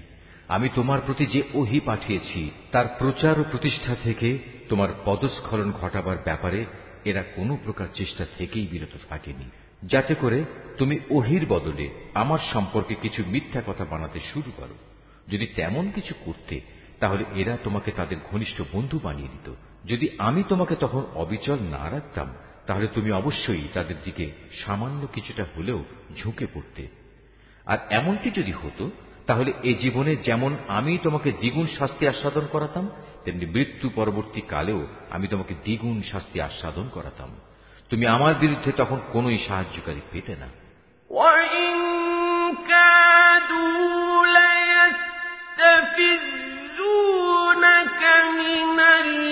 A: আমি তোমার প্রতি যে ওহি পাঠিয়েছি, তার প্রচার ও প্রতিষ্ঠা থেকে তোমার পদস্খলন ঘটাবার ব্যাপারে এরা কোনো প্রকার চেষ্টা থেকেই বিরত থাকেনি। যাতে করে তুমি ওহির বদলে আমার সম্পর্কে কিছু মিথ্যা কথা বানাতে শুরু করো। যদি তেমন কিছু করতে, তাহলে এরা তোমাকে তাদের ঘনিষ্ঠ বন্ধু বানিয়ে দিত। যদি আমি তোমাকে তখন অবিচল না রাখতাম, তাহলে তুমি অবশ্যই তাদের দিকে সামান্য কিছুটা হলেও ঝুঁকে পড়তে। আর এমনটি যদি হতো তাহলে এ জীবনে যেমন আমি তোমাকে দ্বিগুণ শাস্তি আস্বাদন করাতাম, তেমনি মৃত্যু পরবর্তী কালেও আমি তোমাকে দ্বিগুণ শাস্তি আস্বাদন করাতাম। তুমি আমার বিরুদ্ধে তখন কোন সাহায্যকারী পেতে না।
B: من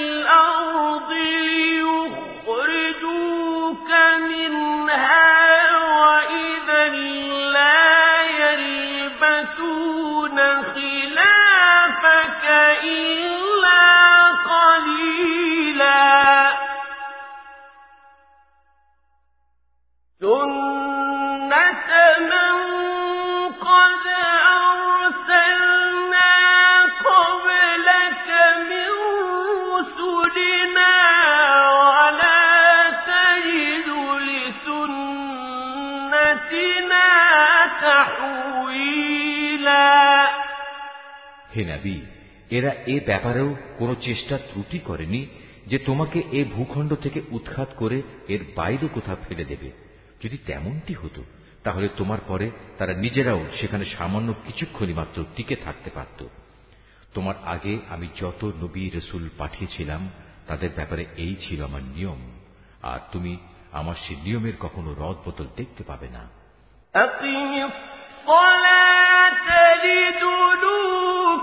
A: হে নাবি, এরা এ ব্যাপারেও কোনো চেষ্টা ত্রুটি করেনি যে তোমাকে এ ভূখণ্ড থেকে উৎখাত করে এর বাইরে কোথাও ফেলে দেবে। যদি তেমনটি হতো, তাহলে তোমার পরে তারা নিজেরাও সেখানে সামান্য কিছুক্ষণই মাত্র টিকে থাকতে পারত। তোমার আগে আমি যত নবী রসুল পাঠিয়েছিলাম, তাদের ব্যাপারে এই ছিল আমার নিয়ম। আর তুমি আমার সে নিয়মের কখনো রদ বদল দেখতে পাবে না।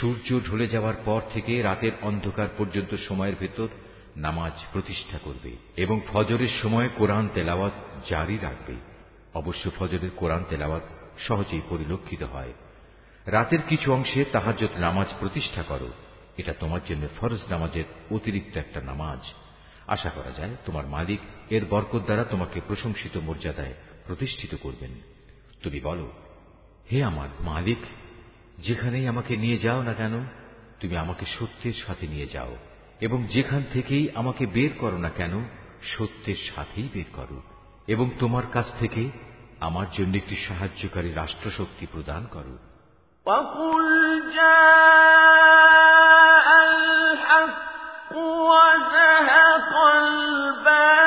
A: সূর্য ঢলে যাওয়ার পর থেকে রাতের অন্ধকার পর্যন্ত সময়ের ভেতর নামাজ প্রতিষ্ঠা করবে এবং ফজরের সময় কোরআন তেলাওয়াত জারি রাখবে। অবশ্য ফজরের কোরআন তেলাওয়াত সহজেই পরিলক্ষিত হয়। রাতের কিছু অংশে তাহাজ্জত নামাজ প্রতিষ্ঠা করো। এটা তোমার জন্য ফরজ নামাজের অতিরিক্ত একটা নামাজ। আশা করা যায় তোমার মালিক এর বরকত দ্বারা তোমাকে প্রশংসিত মর্যাদায় প্রতিষ্ঠিত করবেন। তুমি বলো, হে আমার মালিক, যেখানেই আমাকে নিয়ে যাও না কেন, তুমি আমাকে সত্যের সাথে নিয়ে যাও। এবং যেখান থেকেই আমাকে বের করো না কেন সত্যের সাথেই বের করো এবং তোমার কাছ থেকে আমার জন্য একটি সাহায্যকারী রাষ্ট্রশক্তি প্রদান করো
B: وقل جاء الحق وزهق الباطل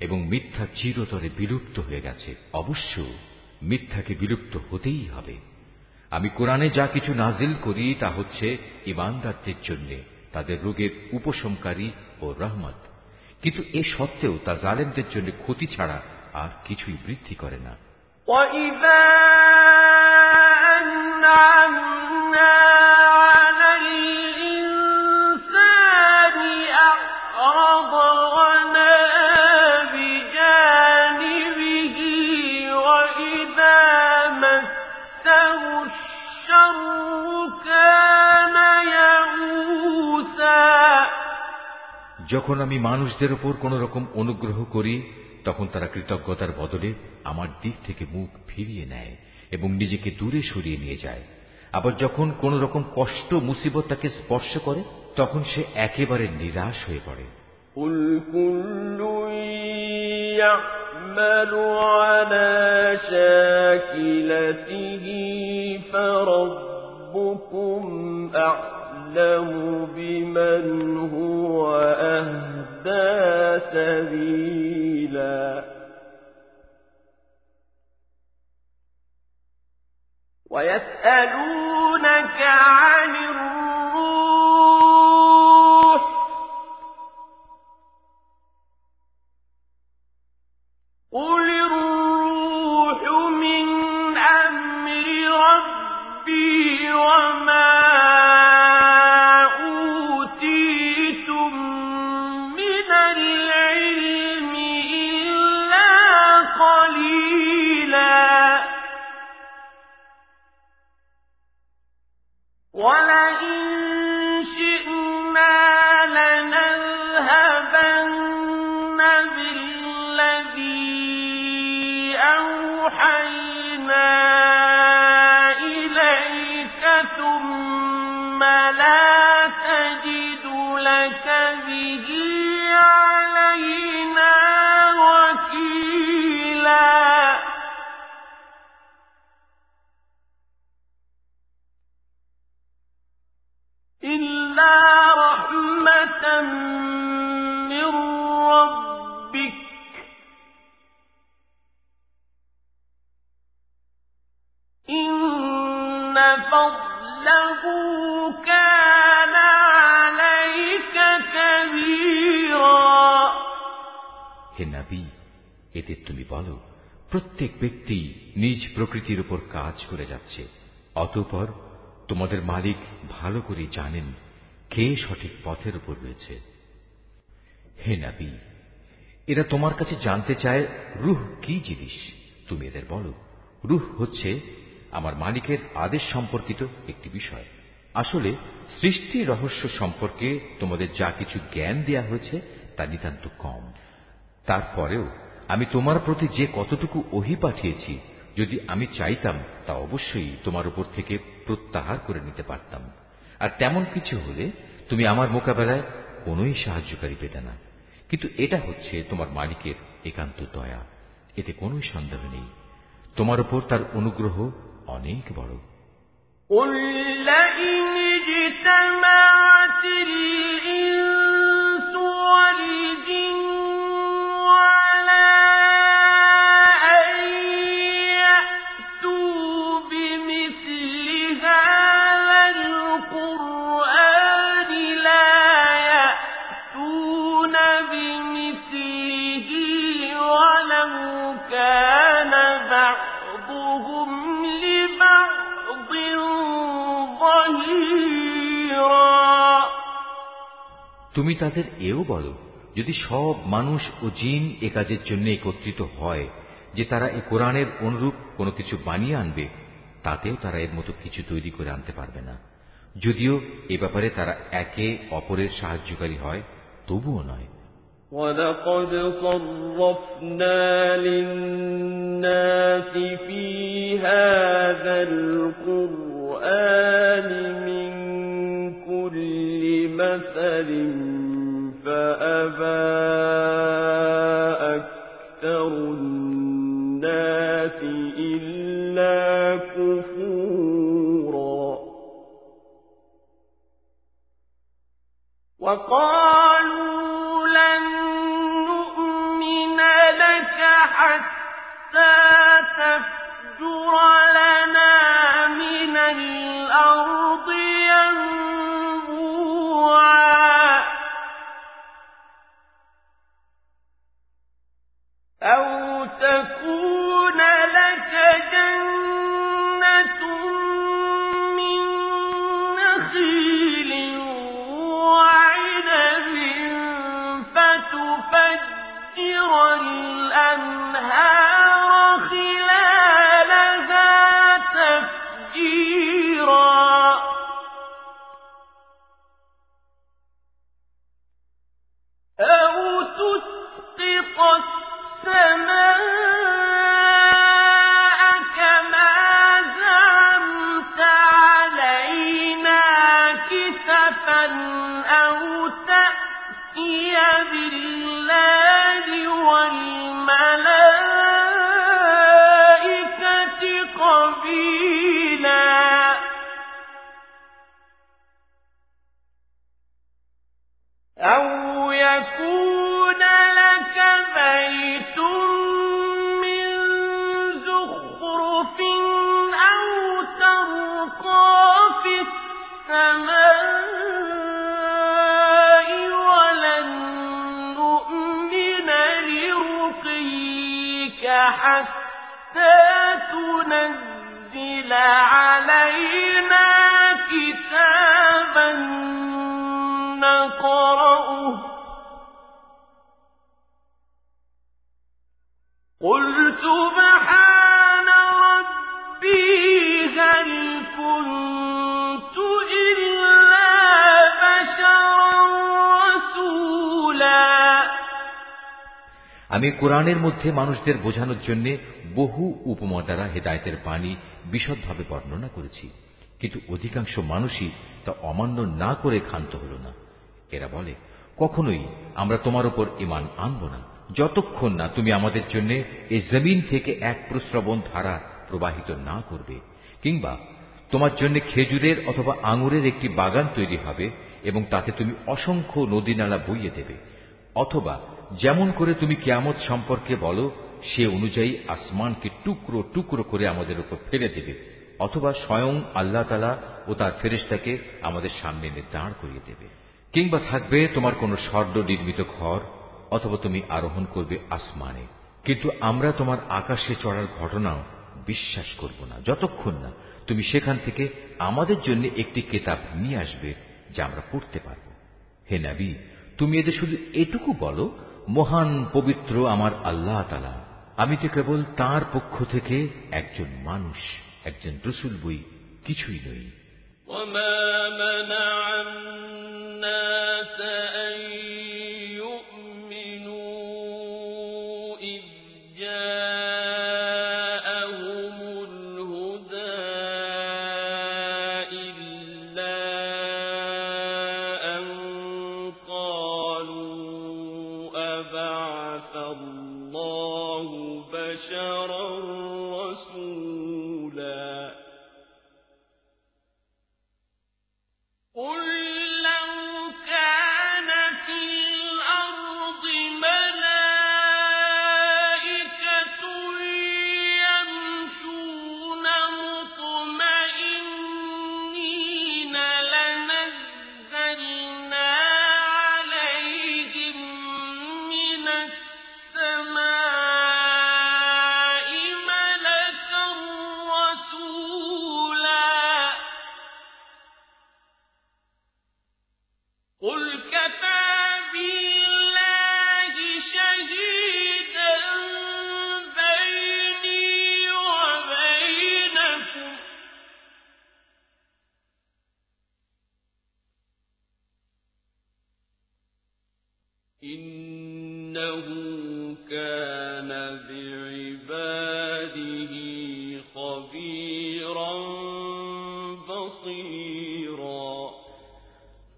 A: এবং মিথ্যা চিরতরে বিলুপ্ত হয়ে গেছে অবশ্য মিথ্যাকে বিলুপ্ত হতেই হবে আমি কোরআনে যা কিছু নাজিল করি তা হচ্ছে ইমানদারদের জন্য তাদের রোগের উপশমকারী ও রহমত কিন্তু এ সত্ত্বেও তা জালেমদের জন্য ক্ষতি ছাড়া আর কিছুই বৃদ্ধি করে না
B: وإذا أنعمنا
A: যখন আমি মানুষদের উপর কোন রকম অনুগ্রহ করি তখন তারা কৃতজ্ঞতার বদলে আমার দিক থেকে মুখ ফিরিয়ে নেয় এবং নিজেকে দূরে সরিয়ে নিয়ে যায় আবার যখন কোন রকম কষ্ট মুসিবত তাকে স্পর্শ করে তখন সে একেবারে নিরাশ হয়ে পড়ে
B: قل كل يعمل على شاكلته فربكم أعلم أعلم بمن هو أهدى سبيلا. ويسألونك عن الروح.
A: قل বলো, প্রত্যেক ব্যক্তি নিজ প্রকৃতির উপর কাজ করে যাচ্ছে। অতঃপর তোমাদের মালিক ভালো করে জানেন কে সঠিক পথের উপর রয়েছে। হে নাবি, এরা তোমার কাছে জানতে চায় রুহ কি জিনিস। তুমি এদের বলো, রুহ হচ্ছে আমার মালিকের আদেশ সম্পর্কিত একটি বিষয়। আসলে সৃষ্টি রহস্য সম্পর্কে তোমাদের যা কিছু জ্ঞান দেয়া হয়েছে তা নিতান্ত কম। তারপরেও আমি তোমার প্রতি যে কতটুকু ওহি পাঠিয়েছি যদি আমি চাইতাম তা অবশ্যই তোমার উপর থেকে প্রত্যাহার করে নিতে পারতাম আর তেমন কিছু হলে তুমি আমার মোকাবেলায় কোনই সাহায্যকারী পেতে না কিন্তু এটা হচ্ছে তোমার মালিকের একান্ত দয়া এতে কোন সন্দেহ নেই তোমার উপর তার অনুগ্রহ অনেক বড় قل لئن اجتمعت তাদের এও বলো যদি সব মানুষ ও জিন এ কাজের জন্য একত্রিত হয় যে তারা এ কোরআনের অনুরূপ কোনো কিছু বানিয়ে আনবে তাতেও তারা এর মতো কিছু তৈরি করে আনতে পারবে না যদিও এ ব্যাপারে তারা একে অপরের সাহায্যকারী হয় তবুও নয়
B: ولقد صرفنا للناس في هذا القرآن من كل مثل فأبى أكثر الناس إلا كفورا. وقالوا حتى تنزل علينا كتابا نقرأه. قل سبحان
A: আমি কোরআনের মধ্যে মানুষদের বোঝানোর জন্য বহু উপমা দ্বারা হেদায়তের বাণী বিশদভাবে বর্ণনা করেছি। কিন্তু অধিকাংশ মানুষই তা অমান্য না করে ক্ষান্ত হল না। এরা বলে, কখনোই আমরা তোমার উপর ইমান আনব না। যতক্ষণ না তুমি আমাদের জন্য এই জমিন থেকে এক প্রশ্রবণ ধারা প্রবাহিত না করবে। কিংবা তোমার জন্য খেজুরের অথবা আঙুরের একটি বাগান তৈরি হবে এবং তাতে তুমি অসংখ্য নদী নালা বইয়ে দেবে। অথবা যেমন করে তুমি কেয়ামত সম্পর্কে বলো, সে অনুযায়ী আসমানকে টুকরো টুকরো করে আমাদের উপর ফেলে দেবে, অথবা স্বয়ং আল্লাহ তালা ও তার ফেরেস্তাকে আমাদের সামনে এনে দাঁড় করিয়ে দেবে। কিংবা থাকবে তোমার কোন স্বর্ণ নির্মিত ঘর, অথবা তুমি আরোহণ করবে আসমানে। কিন্তু আমরা তোমার আকাশে চড়ার ঘটনাও বিশ্বাস করব না। যতক্ষণ না তুমি সেখান থেকে আমাদের জন্য একটি কেতাব নিয়ে আসবে, যা আমরা পড়তে পারব। হে নাবি, তুমি এদের শুধু এটুকু বলো মহান পবিত্র আমার আল্লাহ তালা আমি তো কেবল তার পক্ষ থেকে একজন মানুষ একজন রসুল বই কিছুই নই
B: وما منع الناس أن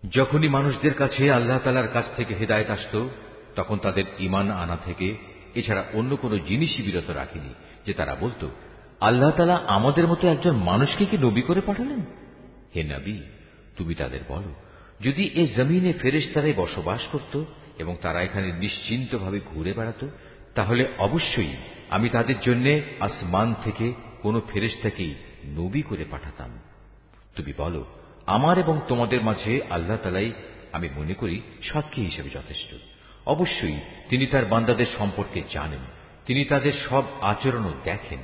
A: যখনই মানুষদের কাছে আল্লাহ তালার কাছ থেকে হেদায়ত আসত, তখন তাদের ইমান আনা থেকে এছাড়া অন্য কোনো জিনিসই বিরত রাখেনি, যে তারা বলতো, আল্লাহ তালা আমাদের মতো একজন মানুষকে কি নবী করে পাঠালেন? হে নবী, তুমি তাদের বলো, যদি এ জমিনে ফেরেশতারাই বসবাস করত এবং তারা এখানে নিশ্চিন্তভাবে ঘুরে বেড়াত, তাহলে অবশ্যই আমি তাদের জন্য আসমান থেকে কোনো ফেরেশতাকেই নবী করে পাঠাতাম। তুমি বলো আমার এবং তোমাদের মাঝে আল্লাহ তালাই আমি মনে করি সাক্ষী হিসেবে যথেষ্ট অবশ্যই তিনি তার বান্দাদের সম্পর্কে জানেন তিনি তাদের সব আচরণও দেখেন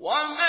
B: وقالوا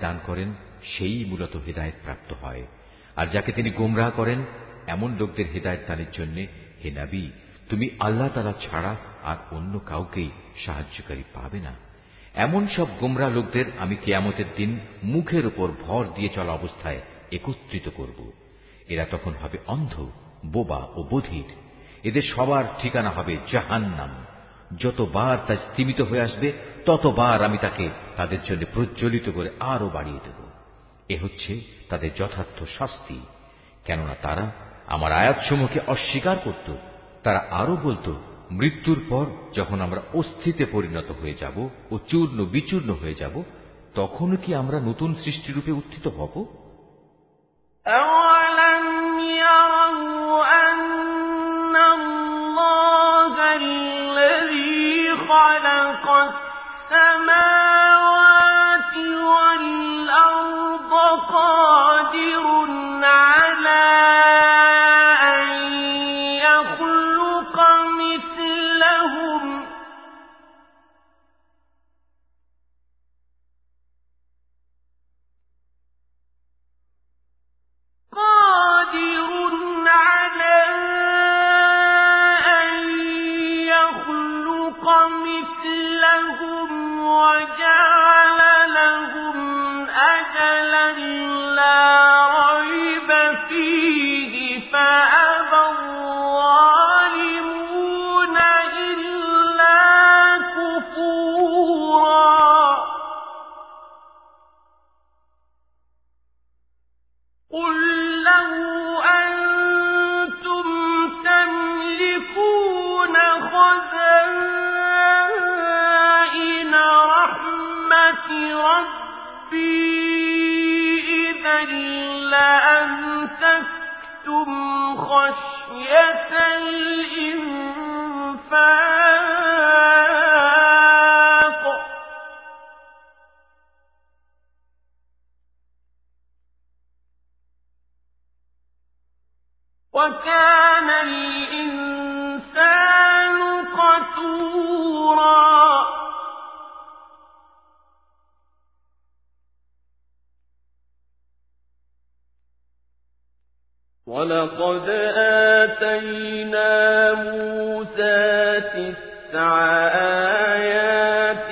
A: দান করেন, সেই মূলত হৃদায়ত প্রাপ্ত হয়। আর যাকে তিনি গোমরাহ করেন, এমন লোকদের হৃদায়ত দানের জন্য, হে নাবি, তুমি আল্লাহ তালা ছাড়া আর অন্য কাউকেই সাহায্যকারী পাবে না। এমন সব গোমরা লোকদের আমি কেয়ামতের দিন মুখের উপর ভর দিয়ে চলা অবস্থায় একত্রিত করব। এরা তখন হবে অন্ধ, বোবা ও বধির। এদের সবার ঠিকানা হবে জাহান্নাম। যতবার তা স্তীমিত হয়ে আসবে, ততবার আমি তাকে তাদের জন্য প্রজ্বলিত করে আরো বাড়িয়ে দেব এ হচ্ছে তাদের যথার্থ শাস্তি কেননা তারা আমার আয়াতসমূহকে অস্বীকার করত তারা আরো বলতো মৃত্যুর পর যখন আমরা অস্থিতে পরিণত হয়ে যাব ও চূর্ণ বিচূর্ণ হয়ে যাব তখন কি আমরা নতুন সৃষ্টিরূপে উত্থিত হব
B: أولم يروا أن وكان الإنسان قتورا. ولقد آتينا موسى تسع آيات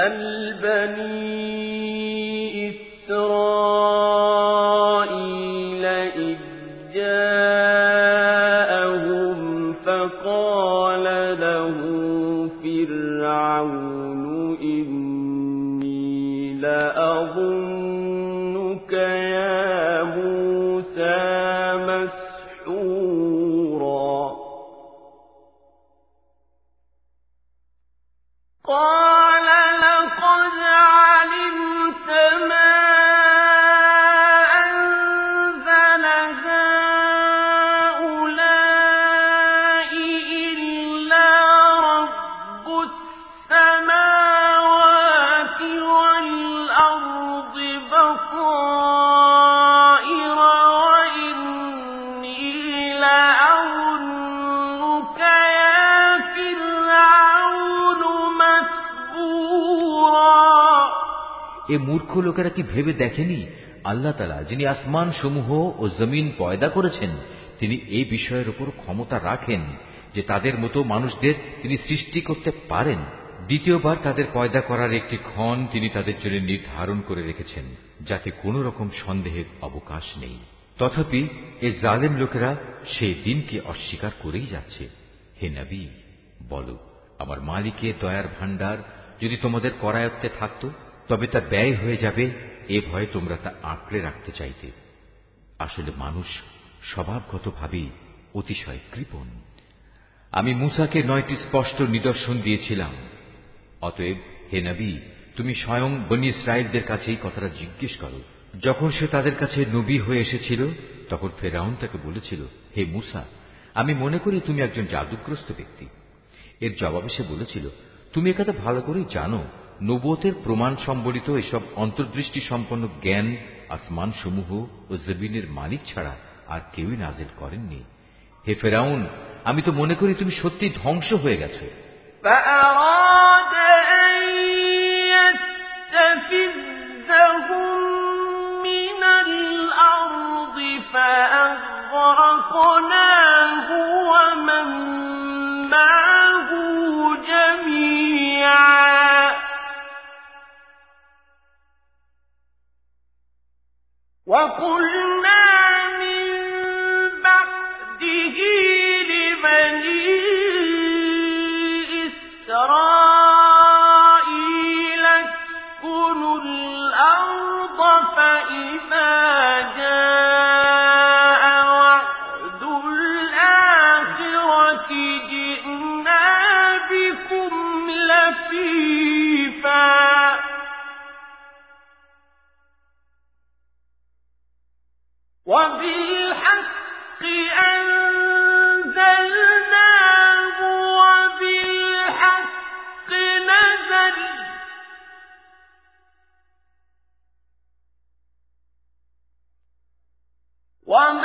B: فاسأل بني إسرائيل إذ جاءهم فقال له فرعون إني لأظنك يا موسى مسحورا
A: মূর্খ লোকেরা কি ভেবে দেখেনি? আল্লাহ তালা যিনি আসমান সমূহ ও জমিন পয়দা করেছেন, তিনি এই বিষয়ের উপর ক্ষমতা রাখেন যে তাদের মতো মানুষদের তিনি সৃষ্টি করতে পারেন। দ্বিতীয়বার তাদের পয়দা করার একটি ক্ষণ তিনি তাদের জন্য নির্ধারণ করে রেখেছেন, যাতে কোন রকম সন্দেহের অবকাশ নেই। তথাপি এ জালেম লোকেরা সেই দিনকে অস্বীকার করেই যাচ্ছে। হে নবী, বলো, আমার মালিকের দয়ার ভাণ্ডার যদি তোমাদের করায়ত্তে থাকত তবে তা ব্যয় হয়ে যাবে, এ ভয়ে তোমরা তা আঁকড়ে রাখতে চাইতে। আসলে মানুষ স্বভাবগতভাবেই অতিশয় কৃপণ। আমি মুসাকে নয়টি স্পষ্ট নিদর্শন দিয়েছিলাম। অতএব, হে নবী, তুমি স্বয়ং বনি ইসরায়েলদের কাছে এই কথাটা জিজ্ঞেস করো। যখন সে তাদের কাছে নবী হয়ে এসেছিল, তখন ফেরাউন তাকে বলেছিল, হে মুসা, আমি মনে করি তুমি একজন জাদুগ্রস্ত ব্যক্তি। এর জবাবে সে বলেছিল, তুমি একথা ভালো করেই জানো নবতের প্রমাণ সম্বলিত এসব অন্তর্দৃষ্টি সম্পন্ন জ্ঞান আসমান সমূহ ও জমিনের মালিক ছাড়া আর কেউই নাজিল করেননি হে ফেরাউন আমি তো মনে করি তুমি সত্যি ধ্বংস হয়ে গেছো
B: فأغرقناه ومن وقلنا
A: অতপর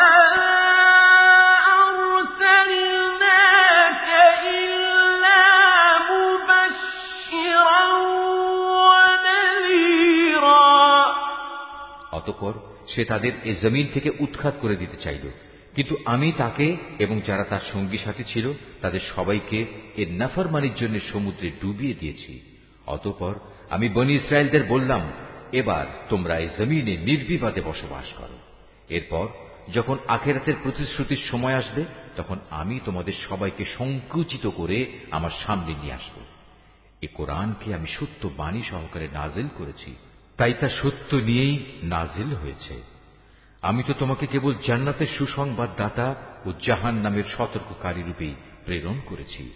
A: সে তাদের এ জমিন থেকে উৎখাত করে দিতে চাইল। কিন্তু আমি তাকে এবং যারা তার সঙ্গী সাথী ছিল, তাদের সবাইকে এর নাফরমানির জন্য সমুদ্রে ডুবিয়ে দিয়েছি। অতপর আমি বনি ইসরায়েলদের বললাম, এবার তোমরা এই জমিনে নির্বিবাদে বসবাস করো। এরপর যখন আখেরাতের প্রতিশ্রুতির সময় আসবে, তখন আমি তোমাদের সবাইকে সংকুচিত করে আমার সামনে নিয়ে আসব। এ কোরআনকে আমি সত্য বাণী সহকারে নাজিল করেছি, তাই তা সত্য নিয়েই নাজিল হয়েছে। আমি তো তোমাকে কেবল জান্নাতের সুসংবাদ দাতা ও জাহান নামের সতর্ককারী রূপেই প্রেরণ করেছি।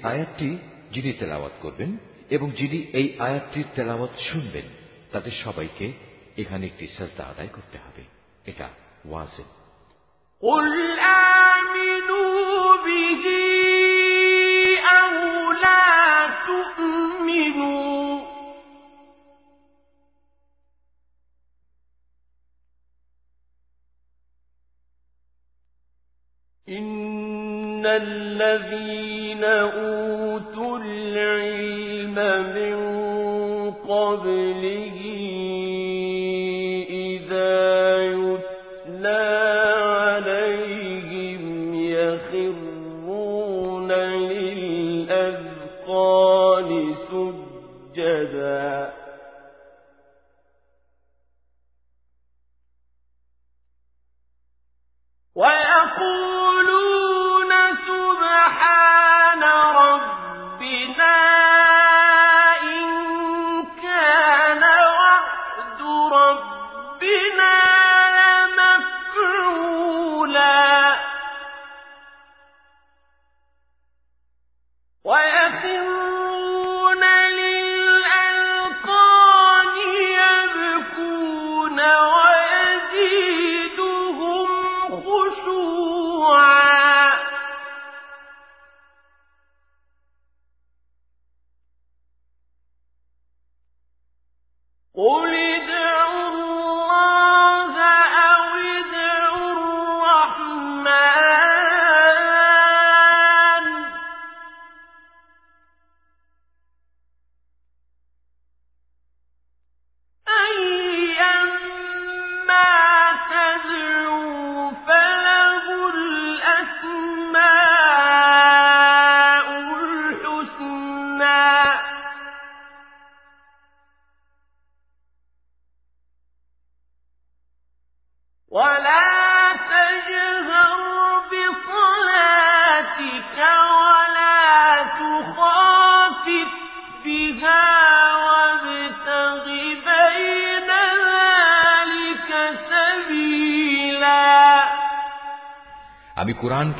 A: আয়াতটি যিনি তেলাওয়াত করবেন এবং যিনি এই আয়াতটির তেলাওয়াত শুনবেন তাদের সবাইকে এখানে একটি সাজদা আদায় করতে হবে এটা ওয়াজেব
B: قل آمنوا به أو لا تؤمنوا إن الذين أوتوا العلم من قبله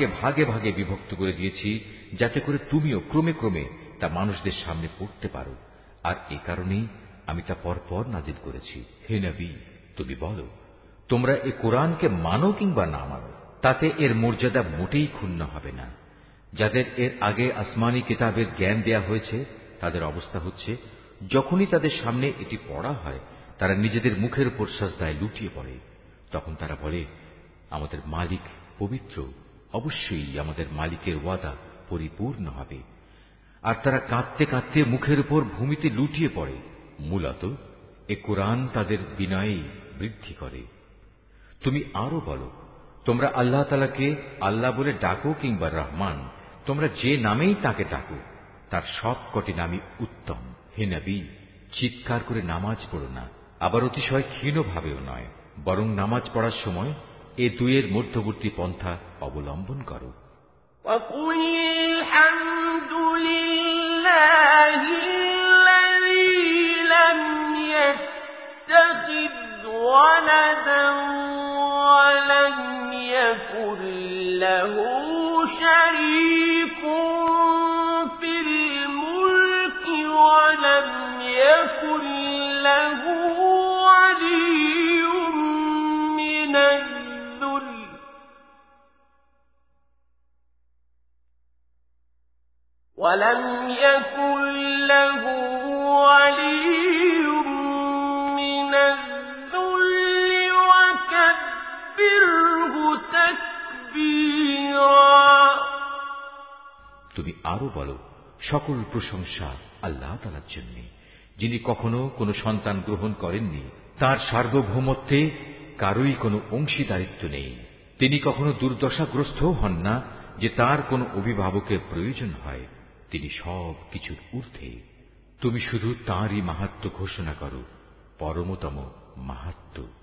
A: কোরআনকে ভাগে ভাগে বিভক্ত করে দিয়েছি, যাতে করে তুমিও ক্রমে ক্রমে তা মানুষদের সামনে পড়তে পারো। আর এ কারণেই আমি তা পরপর নাজিল করেছি। হে নবী, তুমি বলো, তোমরা এ কোরআনকে মানো কিংবা না মানো, তাতে এর মর্যাদা মোটেই ক্ষুণ্ণ হবে না। যাদের এর আগে আসমানি কিতাবের জ্ঞান দেয়া হয়েছে, তাদের অবস্থা হচ্ছে, যখনই তাদের সামনে এটি পড়া হয়, তারা নিজেদের মুখের উপর সজদায় লুটিয়ে পড়ে। তখন তারা বলে, আমাদের মালিক পবিত্র অবশ্যই আমাদের মালিকের ওয়াদা পরিপূর্ণ হবে। আর তারা কাঁদতে কাঁদতে মুখের উপর ভূমিতে লুটিয়ে পড়ে। মূলত এ কোরআন তাদের বিনয়েই বৃদ্ধি করে। তুমি আরও বলো, তোমরা আল্লাহ তালাকে আল্লাহ বলে ডাকো কিংবা রহমান, তোমরা যে নামেই তাকে ডাকো, তার সব কটি নামই উত্তম। হে নবী, চিৎকার করে নামাজ পড়ো না, আবার অতিশয় ক্ষীণভাবেও নয়, বরং নামাজ পড়ার সময় এ দুয়ের মধ্যবর্তী পন্থা অবলম্বন করো
B: ولدا ولم يكن له شريك في الملك ولم يكن له ولي من ولم يكن له ولي من الذل وكبره تكبيرا
A: তুমি আরো বলো সকল প্রশংসা আল্লাহ তালার জন্য যিনি কখনো কোনো সন্তান গ্রহণ করেননি তার সার্বভৌমত্বে কারোই কোনো অংশীদারিত্ব নেই তিনি কখনো দুর্দশাগ্রস্ত হন না যে তার কোনো অভিভাবকের প্রয়োজন হয় তিনি সব কিছুর ঊর্ধ্বে। তুমি শুধু তাঁরই মাহাত্ম ঘোষণা করো পরমতম মাহাত্ম্য